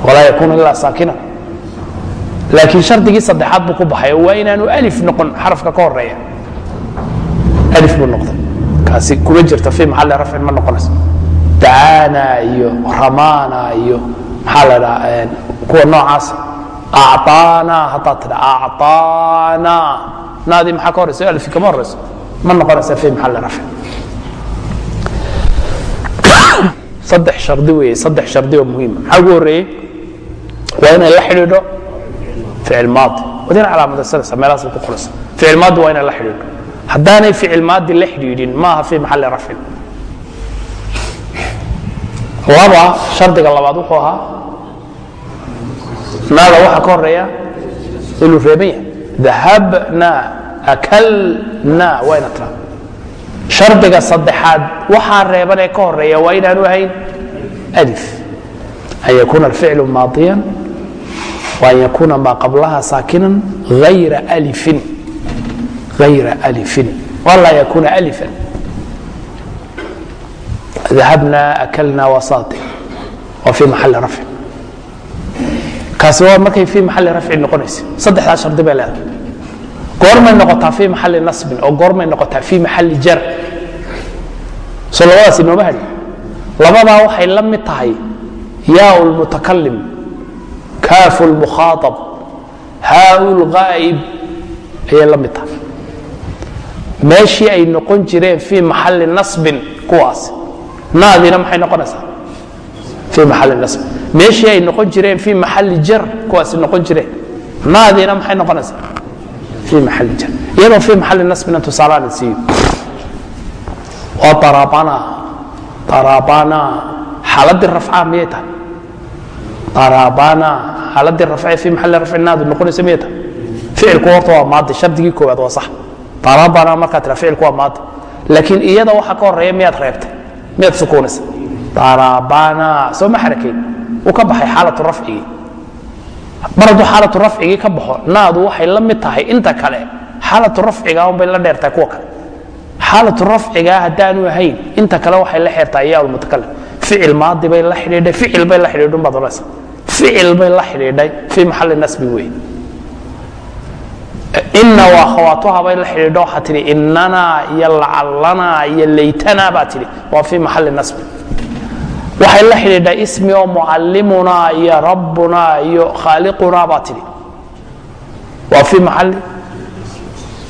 Walaa yakuunu ilaa saakina. Laakiin shardigii saddexaad buu ku baxay waa inaanu alif noqon xarafka ka horreeya alif buu noqday. Kaasi kuma jirto fii maxalli rafcin ma noqonayso dacaana iyo ramaana iyo maxaa la dhaha kuwa noocaas acطaana haddaad tidha acطaana naadii maxaa ka horeysa? Alfi kama horeyso. Ma noqonaysa fii maxalli rafcin saddex shardi weeye saddex shardi oo muhiima maxaa ugu horreeyey? Waa inay la xidhiidho ficil maadi. Wadina calaamadaysanaysa meelahaas ku qoraysa ficil maadi waa inay la xidhiidho. Haddaanay ficil maadi la xidhiidhin maaha fii maxalli rafcin laba shardiga labaad wuxuu ahaa naada waxaa ka horreeya inuu reeban yahay dahabna akalna waa ina shardiga saddexaad waxaa reeban ee ka horreeya waa inaanu ahayn alif. An yakuuna alficlu maadiyan wa an yakuuna maa qablaha saakinan ayra alifin. Ayra alifin. Walaa yakuuna alifan dahabna akalna wasati waa fi maxali rafcin kaasi waa markay fi maxali rafcin noqonaysa saddexdaa shardi bay leedahay goormay noqotaa fi maxali nasbin oo goormay noqotaa fi maxali jar so labadaas inooma hadhi labadaa waxay la mid tahay yaa lmutakalim kaafu lmukhaaab haa lghaa'ib ayay la mid tahay meeshii ay noqon jireen fii maxali nasbin kuwaas naadina maxay noqonaysaa? Fii maxali nasb meeshii ay noqon jireen fii maxali jar kuwaasi noqon jireen. Naadina maxay noqonaysaa? Fii maxali jar. Iyadoo fii maxali nasbina tusaalaan siiyo waa arabana arabana xaaladii rafca miyay tahay? Arabana xaaladii rafce fii maxali rafci naadu noqonaysa miyay tahay? Ficilku horta waa maadi shardigii koowaad waa sax. Arabana markaa tira ficilku waa maadi. Laakiin iyada waxa ka horreeya miyaad reebtay miyaad sukuunaysa arabana soo ma xarakeyn uu ka baxay xaalatu rafcigii. Mar hadduu xaalatu rafcigii ka baxo naadu waxay la mid tahay inta kale xaalatu rafciga un bay la dheertahay kuwa kale. Xaalatu rafcigaa haddaanu ahayn inta kale waxay la xeertaa yaa lmutakalim ficil maadi bay la xidhiidhay ficil bay la xidhiidhun baad odhanaysa ficil bay la xidhiidhay fii maxalli nasbi weyn ina waa khawaatuha bay la xidhiidho. Waxaa tidhi inanaa iyo lacalanaa iyo laytanaa baa tidhi. Waa fii maxalli nasbi. Waxay la xidhiidhaa ismi oo mucallimunaa iyo rabbunaa iyo khaaliqunaa baa tidhi. Waa fii maxalli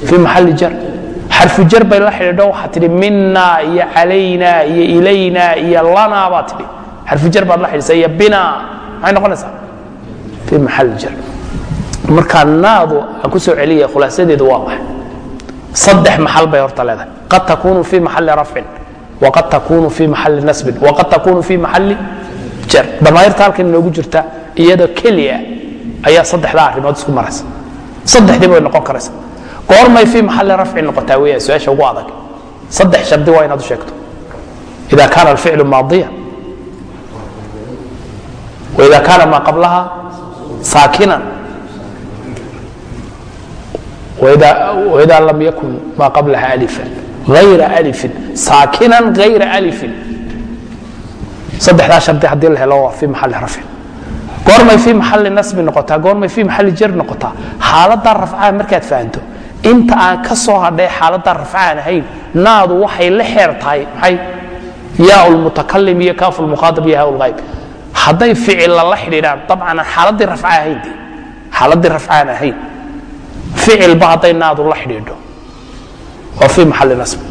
fii maxalli jar. Xarfu jar bay la xidhiidho. Waxaa tidhi minaa iyo calaynaa iyo ilaynaa iyo lanaa baa tidhi. Xarfu jar baad la xidhiidsa iyo binaa maxay noqonaysaa? Fii maxalli jar markaa naadu aan ku soo celiya khulaasadeedu waa maxay? Saddex maxal bay horta leedahay. Qad takunu fii maxalli rafcin waqad takunu fii maxalli nasbin waqad takunu fii maxalli jar. Damayrta halkan inoogu jirta iyadoo keliya ayaa saddexdaa arrimood isku maraysa. Saddexdii bay noqon karaysa. Goormay fii maxalli rafcin noqotaa weeyaan su'aasha ugu adag. Saddex shardi waa inaad u sheegto. Ida kaana alficlu maadiya waida kaana maa qablaha saakinan وإذا لم يكن ما قبلها ألفا غير ألف ساكنا غير ألف saddexdaa shardi haddii la helo waa fii maxalli rafcin goormay fii maxalli nasbi noqotaa goormay fii maxalli jar noqotaa xaaladdaa rafcaa markaad fahanto inta aan ka soo hadhay xaaladdaa rafcaan ahayn naadu waxay la xeer tahay maxay yaa lmutakalim iyo kaaf lmukhaatab iyo haa lgayb hadday ficilla la xidhiidhaan dabcan aan xaaladdii rafca ahayn de xaaladdii rafcaan ahayn ficilba hadday naadu la xidhiidho. Waa fii maxalli nasbi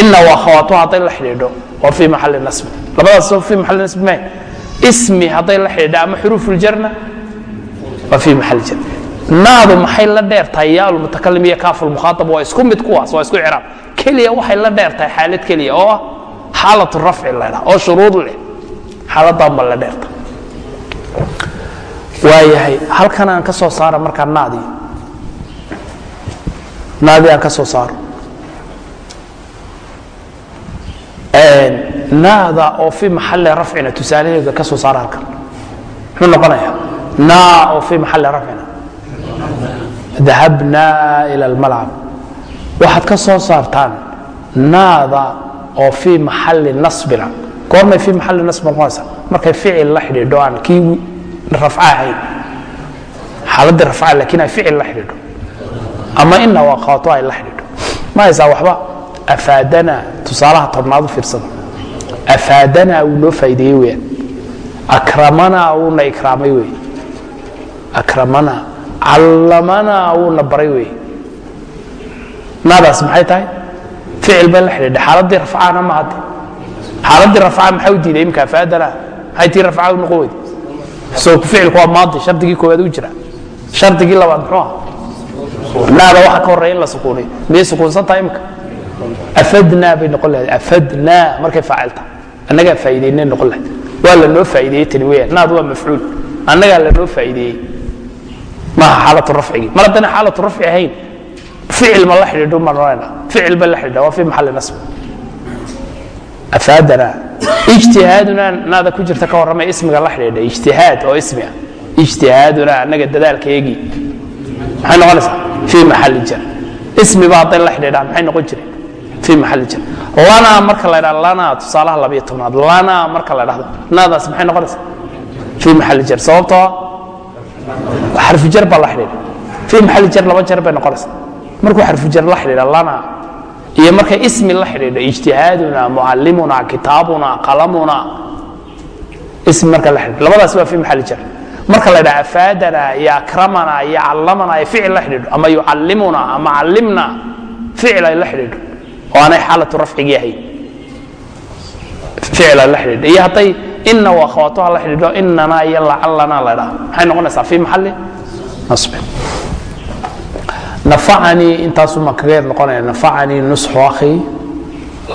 ina waa khawaato hadday la xidhiidho. Waa fii maxalli nasbi labadaas fii maxalli nasbi mahay ismi hadday la xidhiidho ama xuruufuljarna waa fii maxalli jar naadu maxay la dheer tahay? Yaa lmutakalim iyo kaaf lmukhaatab waa isku mid kuwaas waa isku icraab. Keliya waxay la dheer xaalad keliya oo ah xaalatu rafci laydhaha oo shuruud leh. Xaaladan ba la dheer tahay. Waayahay halkan aan ka soo saara markaa naadii naadi aan ka soo saaro. Naada oo fii maxalli rafcina tusaalaheeda ka soo saara halkan muxuu noqonayaa? Naa oo fii maxalli rafcina. Dahabnaa ila almalcab waxaad ka soo saartaan naada oo fii maxalli nasbina. Goormay fii maxalli nasb noqonaysa. Markay ficil la xidhiidho aan kii rafca ahayn. Xaaladdii rafca laakiin ay ficil la xidhiidho ama ina waa qaato ay la xidhiidho. Ma haysaa waxba? Afaadanaa tusaalaha tobnaad u fiirsada. Afaadanaa wuu noo faa'iideeyey weyaan akramanaa wuuna ikraamay wey akramanaa callamanaa wuuna baray wey naadaas maxay tahay? Ficil bay la xidhiidha. Xaaladdii rafcaana ma hadde xaaladdii rafca maxaa u diiday imika afaadanaa maxay tii rafca u noqon weyde soo ficilku waa maadi shardigii koowaad u jira. Shardigii labaad muxuu ah naada waxa ka horreya in la sukuuniyo miyay sukuunsan tahay imika? Afadnaa bay noqon lahayd. Afadnaa markay faacilta annagaa faa'iideynay noqon lahayd. Waa la noo faa'iideeyey tani weeyaan. Naad waa mafcuul. Annagaa la noo faa'iideeyey maaha xaalatu rafcigii mar haddana xaalatu rafci ahayn ficil ma la xidhiidho ma noranayna ficil ba la xidhiidha. Waa fi maxalli nasb. Afaadana ijtihaaduna naada ku jirta ka warramay ismiga la xidhiidha. Ijtihaad oo ismi ah. Ijtihaaduna annaga dadaalkaygii maxay noqonaysaa? Fii maxalli jar ismiba hadday la xidhiidhaan maxay noqon jireen? Fii maxalli jar lanaa marka la dhahdo lanaa tusaalaha labayo tobnaad lanaa marka la dhahdo naadaas maxay noqonaysaa? Fii maxalli jar sababtoo xarfu jar baa la xidhiidha fii maxalli jar laba jar bay noqonaysaa. Markuu xarfu jar la xidhiidha lanaa. Iyo markay ismi la xidhiidho ijtihaaduna mucallimuna kitaabuna qalamuna ismi marka la xidhiidho labadaas waa fii maxalli jar marka la dhaha afaadana iyo akramana iyo callamana ay ficil la xidhiidho ama yucallimuna ama callimna ficil ay la xidhiidho. Oo aanay xaalatu rafcigii ahayn ficil ay la xidhiidho. Iyo hadday ina waa khawaatoha la xidhiidho inana iyo lacallana la dhaha. Maxay noqonaysaa fii maxalli? Nasbin nafacanii intaasumaan kaga yar noqonaya. Nafacanii nusxu akhi.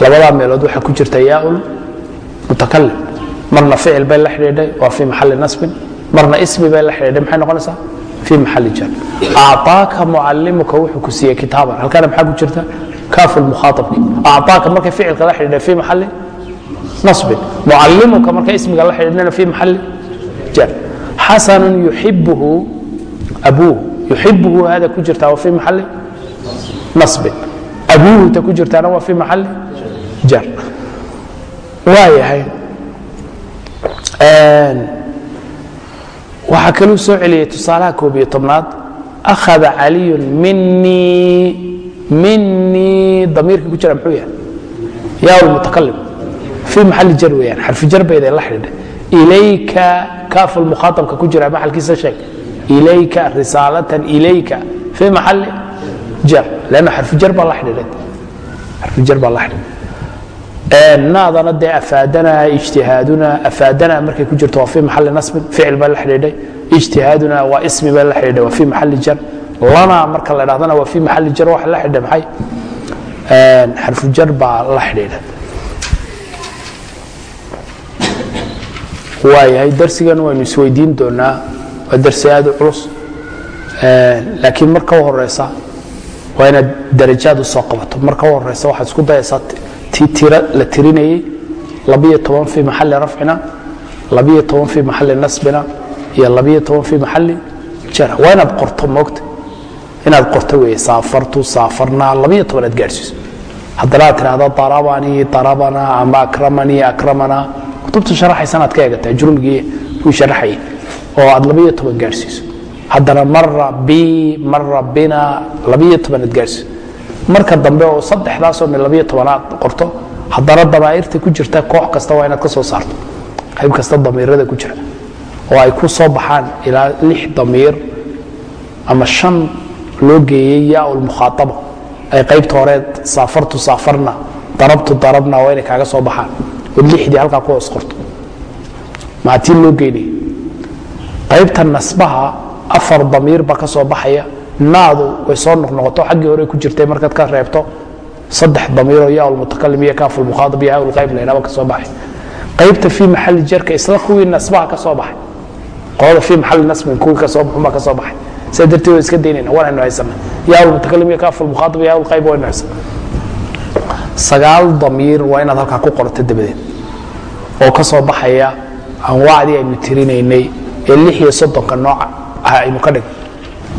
Labadaa meelood waxaa ku jirta yaaul mutakalim marna ficil bay la xidhiidhay waa fii maxalli nasbin marna ismi bay la xidhiidhay maxay noqonaysaa? Fii maxalli jar acطaaka mucallimuka wuxuu ku siiyey kitaaban. Halkaana maxaa ku jirta? Kaafu lmukhaaabki acطaaka markay ficilka la xidhiidhay fii maxalli? Nasbin mucallimuka markay ismiga la xidhiidhana fii maxalli? Jar xasanun yuxibuhu abuuh yuxibuhu hada ku jirta waa fii maxalli? Nasbin abuuhuta ku jirtaana waa fi maxali jar waayahay waxaa kaluu soo celiyey tusaalaha koob iyo tobnaad akhada caliyun minii minii damiirka ku jira muxuu yahay? Yaa lmutakalim fi maxali jar weeyaan xarfi jar bayda la xidhiidha ilayka kaafu lmukhaaabka ku jira maxalkiisa sheeg. Ilayka risaalatan ilayka. Fi maxali jar lanna xarfi jar baa la xidhiidhay xarfi jar baa la xidhiidhay naadana dee afaadana ijtihaaduna afaadana markay ku jirto waa fi maxali nasbin ficil baa la xidhiidhay ijtihaaduna waa ismi baa la xidhiidhay waa fi maxali jar. Lana marka la dhahdana waa fi maxali jar waxa la xidhiidhay maxay? Xarfu jar baa la xidhiidhay. Waayahay darsigan waynu isweydiin doonaa waa darsi aad u culus. Laakiin marka u horeysa waa inaad darajaad u soo qabato. Marka u horeysa waxaad isku dayaysaa tii tira la toban fii maxali rafcina fii maxali nasbina iyo fii maxali jara. Waa inaad qorto moogta inaad qorto weeye saafartu saafarnaa aad gaadhsiiso haddana aad tidhahda darabanii darabana ama akramanii akramana kutubta sharaxaysan aad ka eegataa jurmigii kuu sharaxayay oo aad gaadhsiiso haddana mara bi mara bina aad gaadhsiiso marka dambe oo saddexdaasoo min labiyo tobanaad qorto haddana damaa'irta ku jirta koox kasta waa inaad ka soo saarto. Qayb kasta damiirada ku jira. Oo ay ku soo baxaan ilaa lix damiir ama shan loo geeyey yaa lmukhaaaba ay qaybta hore saafartu saafarna darabtu darabna waa inay kaaga soo baxaan. Ood lixdii halkaa ku hoos qorto. Maatii loo geynaya qaybta nasbaha afar damiir baa ka soo baxaya naadu way soo noqnoqoto. Xaggii hore ku jirtay markaad ka reebto saddex damiiroo yaa lmutakalim iyo kaaf lmukhaaab iyo hawlqayb la ydhaba ka soo baxay. Qaybta fii maxali jarka isla kuwii nasbaha ka soo baxay. Qolada fii maxali nasbin kuwii ka soo baxunbaa ka soo baxay. Sidaa darteed waa iska daynayna waanaynu haysana yaa lmutakalim iyo kaaf lmukhaaab iyo hawlqayb waynu haysana sagaal damiir waa inaad halkaa ku qorto dabadeed. Oo ka soo baxaya anwaacdii aynu tirinaynay ee lix iyo soddonka nooca ah aynu ka dhig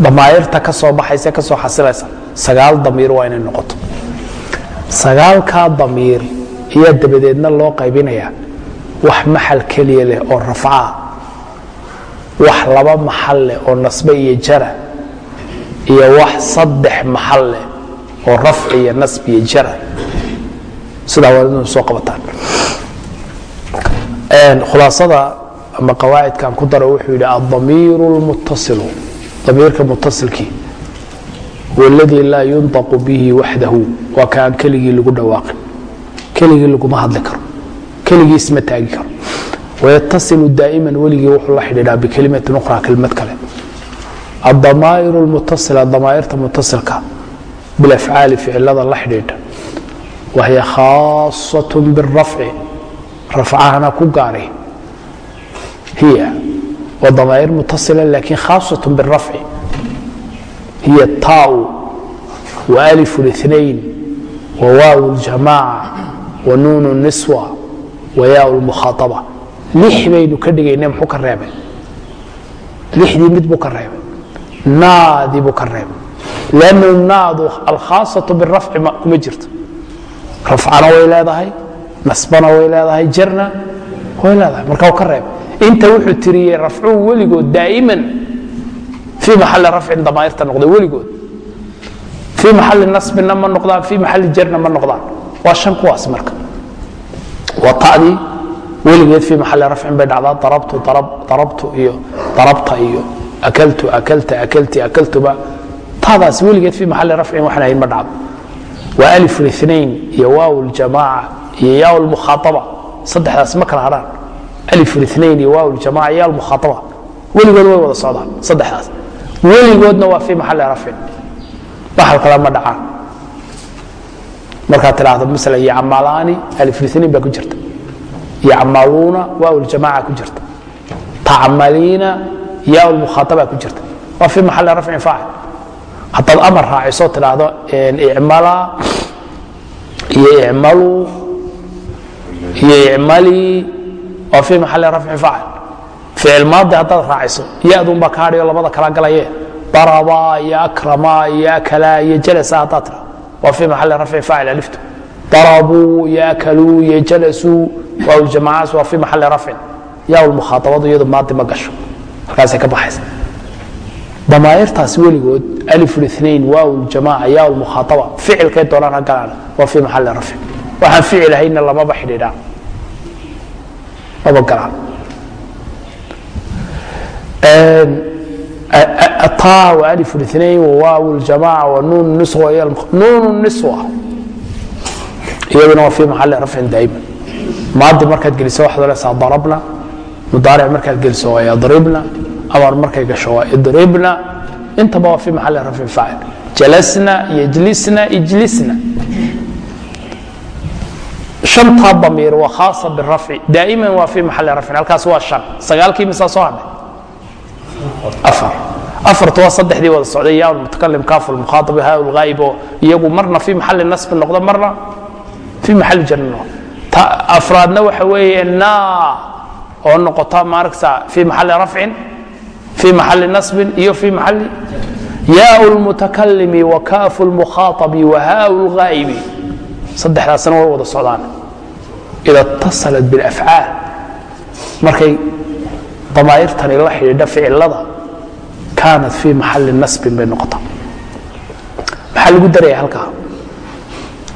damaa'irta ka soo baxaysa ka soo xasilaysa sagaal damiir waa inay noqoto. Sagaalkaa damiir ayaa dabadeedna loo qaybinayaa wax maxal keliya leh oo rafcaa wax laba maxal leh oo nasbe iyo jara iyo wax saddex maxal leh oo rafci iyo nasb iyo jara. Sidaa waa inu soo qabataan khulaasada ama qawaacidkan ku daro wuxuu yidhi adamiir اlmuttasilu damiirka mutasilkii wاladii laa yunطaqu bihi waxdahu waa ka aan keligii lagu dhawaaqin keligii laguma hadli karo keligii isma taagi karo wayatasilu daa'iman weligii wuxuu la xidhiidhaa bikelimatin ukhra kelimad kale adamaa'ir اlmutasila damaa'irta mutasilka bilafcaali ficilada la xidhiidha wahiya khaasaة biالrafci rafcahana ku gaaray hiya waa damaa'ir mutasila lakin khaasaة biالrafci hiya taau وألف الاثنين وواو الجماعة ونون النسوة وياء المخاطبة lix baynu ka dhigayna muxuu ka reebay lixdii mid buu ka reebay naadii buu ka reebay lannu naadu alkhaasaةu biالrafci kuma jirto rafcana way leedahay nasbana way leedahay jarna way leedahay marka ka reebay inta wuxuu tiriyey rafcuhu weligood daaiman. Fii maxali rafcin damayrta noqda weligood. Fii maxali nasbinna ma noqdaan fii maxali jarna ma noqdaan. Waa shan kuwaas marka. Waa tadii weligeed fii maxali rafcin bay dhacdaa darabtu darabtu iyo darabta iyo akaltu akalta akalti akaltuba. Taadaas weligeed fii maxali rafcin waxaan ahayn ma dhacdo. Waa alif linayn iyo waaw ljamaaca iyo yaaw lmukhaaaba saddexdaas ma kala hadhaan nayn iy waaw ljamaca iyo almuhaaaba weligood way wada socdaan saddexdaas. Weligoodna waa fii maxalli rafin. Baxal kale ma dhacaan. Markaad tidhaahdo masala yacmalaani alifrinayn baa ku jirta. Yacmaluuna waaw ljamaca ku jirta. Tacmaliina yaa lmukhaabaa ku jirta. Waa fii maxalli rafcin faacil. Haddaad amar raaciso tidhaahdo icmalaa iyo icmaluu iyo icmalii oo fii maxali ah, rafci facil ficil maadi haddaad raaciso yadunba kaadhiyo labada kala galaye. Darabaa iyo akramaa iyo akalaa iyo jalasa haddaad tira waa fii maxali ah, rafci facil aliftu darabuu iyo akaluu iyo jalasuu. Waawljamacaas waa fii maxali ah, rafcin yaawul mukhaaabadu iyadu maadi ma gasho. Markaasay ka baxaysa. Damaayirtaas weligood alifulinain waawljamaca yaawul mukhaataba ficilkay doonaan ha galaan waa fii maxali rafcin waxaan ficil ahayna lamaba xidhiidhaa aa wainayn waaw jamaca wanuun nuun niswa iyaduna waa fii maxali rafcin daa'ima maadi markaad geliso waxaad ohanaysaa darabna mudaaric markaad geliso waa yadribna amar markay gasho waa idribna intaba waa fii maxali rafcin faacil jalasna yajlisna ijlisna shantaa damiir waa khaasa birafci. Daa'iman waa fii maxali rafcin halkaas waa shan. Sagaalkii misaa soo hadhay? Afar. Afartu waa saddexdii wada socday yaa mutakalim kaaf lmukhaatab haa lghaa'ib iyagu marna fii maxali nasbi noqdo marna fii maxali jarri noqdo. Afraadna waxa weeye na oo noqota maaragta fii maxali rafcin fii maxali nasbin iyo fii maxali yaa lmutakalimi wa kaafu lmukhaaabi wa haa lghaa'ibi saddexdaasna way wada socdaan ida اtasalat biاlafcaal markay damaa'irtani la xidhiidha ficilada kaanat fii maxali nasbin bay noqotaa maxaa lagu daraya halkaa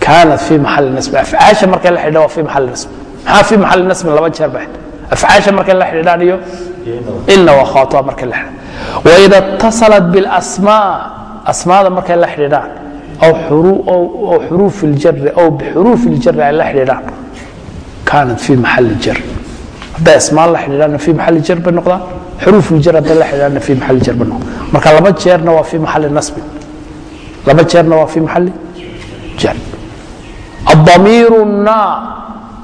kaanat fii maxali nasbin afcaasha markay la xidhiidha waa fii maxali nasbin maxaa fii maxali nasbin laba jeer ba afcaasha markay la xidhiidhaan iyo ina waa khaatwa markay la xidhiidhaan waida اtasalat biاlasmaa asmaada markay la xidhiidhaan aw xuruuf اljari aw bixuruuf اljari ay la xidhiidhaan kaanat fii maxali jar hadday asmaa la xidhiidhaanna fii maxali jar bay noqdaan xuruuf uljar hadday la xidhiidhaanna fii maxali jar bay noqdaan marka laba jeerna waa fii maxali nasbin laba jeerna waa fii maxali jar adamiiru naa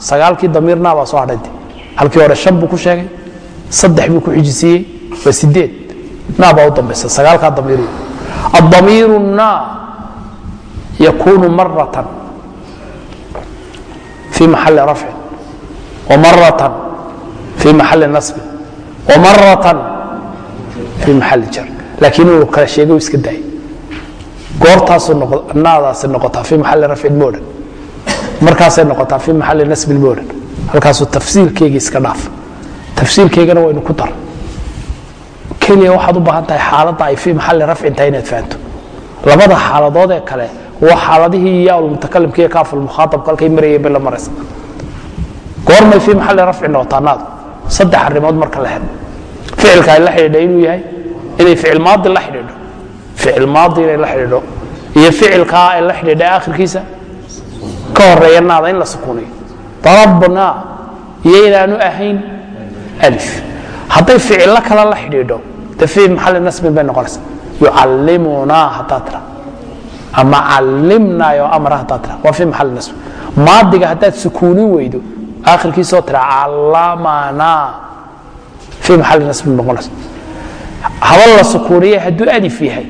sagaalkii damiir naa baa soo hadhayde halkii hore shan buu ku sheegay saddex buu ku xijisiiyey waa sideed naa baa u dambaysa sagaalkaa damiiru adamiiru naa yakunu maratan fii maxalli rafcin wamaratan fii maxalli nasbin wamaratan fii maxalli jar laakiin inuu kala sheegay u iska daayay goortaasuu naadaasi noqotaa fii maxalli rafcin ma odhan. Markaasay noqotaa fii maxalli nasbin ma odhan. Halkaasuu tafsiilkeygii iska dhaaf. Tafsiilkeygana waynu ku dar. Keliya waxaad u baahan tahay xaaladda ay fii maxalli rafcin tahay inaad fahanto. Labada xaaladood ee kale waa xaaladihii yaa mutakalimka iyo kaaf lmukhaaabka halkay marayeen bay la maraysa. Goormay fii maxali rafci noqotaa naadu saddex arrimood marka la ficilka ay la xidhiidha inuu yahay inay ficil maadi la xidhiidho. Ficil maadi inay la xidhiidho. Iyo ficilkaa ay la xidhiidha akhirkiisa ka horreeya naada in la sukuuniyo. Darabna iyo inaanu ahayn. Alif. Hadday ficillo kale la xidhiidho de fii maxali nasbin bay noqonaysa yucallimunaa haddaa tira ama callimnaa yo amra haddaa tira waa fii maxali nasbin maadiga haddaad sukuunin weydo akhirkiisoo tira callamanaa fii maxali nasbin noqonaysa haba la sukuuniye hadduu alif yahay.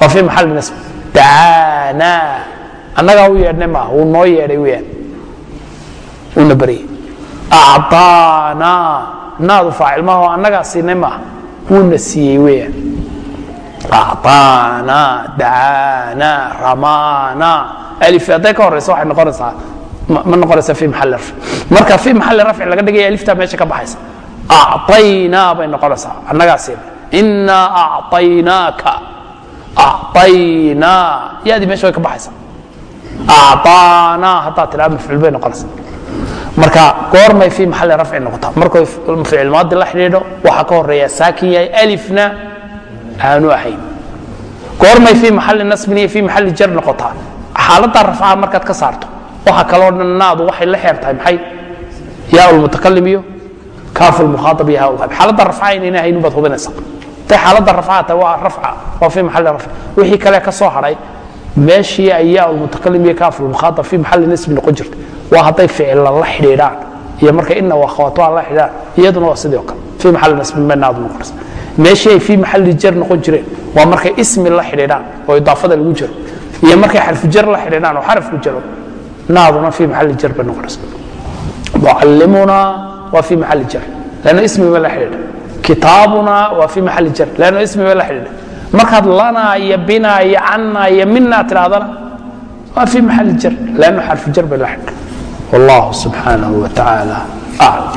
Waa fii maxali nasbin dacaanaa annagaa u yeedhnay maaha wuu noo yeedhay weyaan uuna baryay. Acطaanaa naadu faacil annagaa siinay maaha wuuna siiyey weyaan acطaana dacaana ramaana alifaaday ka horeysa waxay noqonaysaa ma noqonaysa fi maali rafci marka fi maxali rafci laga dhigaya aliftaa meesha ka baxaysa. Acaynaa bay noqonaysaa. Annagaasiina inaa acaynaaka acaynaa yadii meesha way ka baxaysaa. Acaanaa haddaa tiraa mafcuul bay noqonaysaa. Marka goormay fi maxali rafci noqotaa. Markuu ficilmaadi la xidhiidho waxaa ka horreeya saakin yahay alifna aanu ahayn. Goormay fi maxali nasbin iyo fi maxali jar noqotaa. Xaaladda rafcaha markaad ka saarto waxa kaloo dhan naadu waxay la xeer tahay maxay? Yaa lmutakalim iyo kaaf lmukhaaab iyo haa xaaladda rafca inayna ahayn baad hubinaysa tay xaaladda rafcaha tahay waa rafca waa fi maxali rafc wixii kale ka soo hadhay meeshii ay yaa lmutakalim iyo kaaf lmukhaaab fi maxali nasbi noqon jirta waa hadday ficilla la xidhiidhaan iyo marka ina waa khawatwaa la xidhiidhaan iyaduna waa sidii o kale fi maxali nasbin bay naadu noqonaysa meeshii ay fi maxali jar noqon jireen. Waa markay ismi la xidhiidhaan oo idaafada lagu jiro iyo markay xarfu jar la xidhiidhaan oo xarafku jaro naaduna fi maxali jar bay noqonaysa mucallimuna waa fi maxali jar lanno ismi ba la xidhiidha. Kitaabuna waa fi maxali jar lanno ismi ba la xidhiidha. Markaad lana iyo bina iyo canna iyo mina tidhahdana waa fii maxali jar lannu xarfu jar bay la xidhay wallahu subxaanahu wa tacaala aclam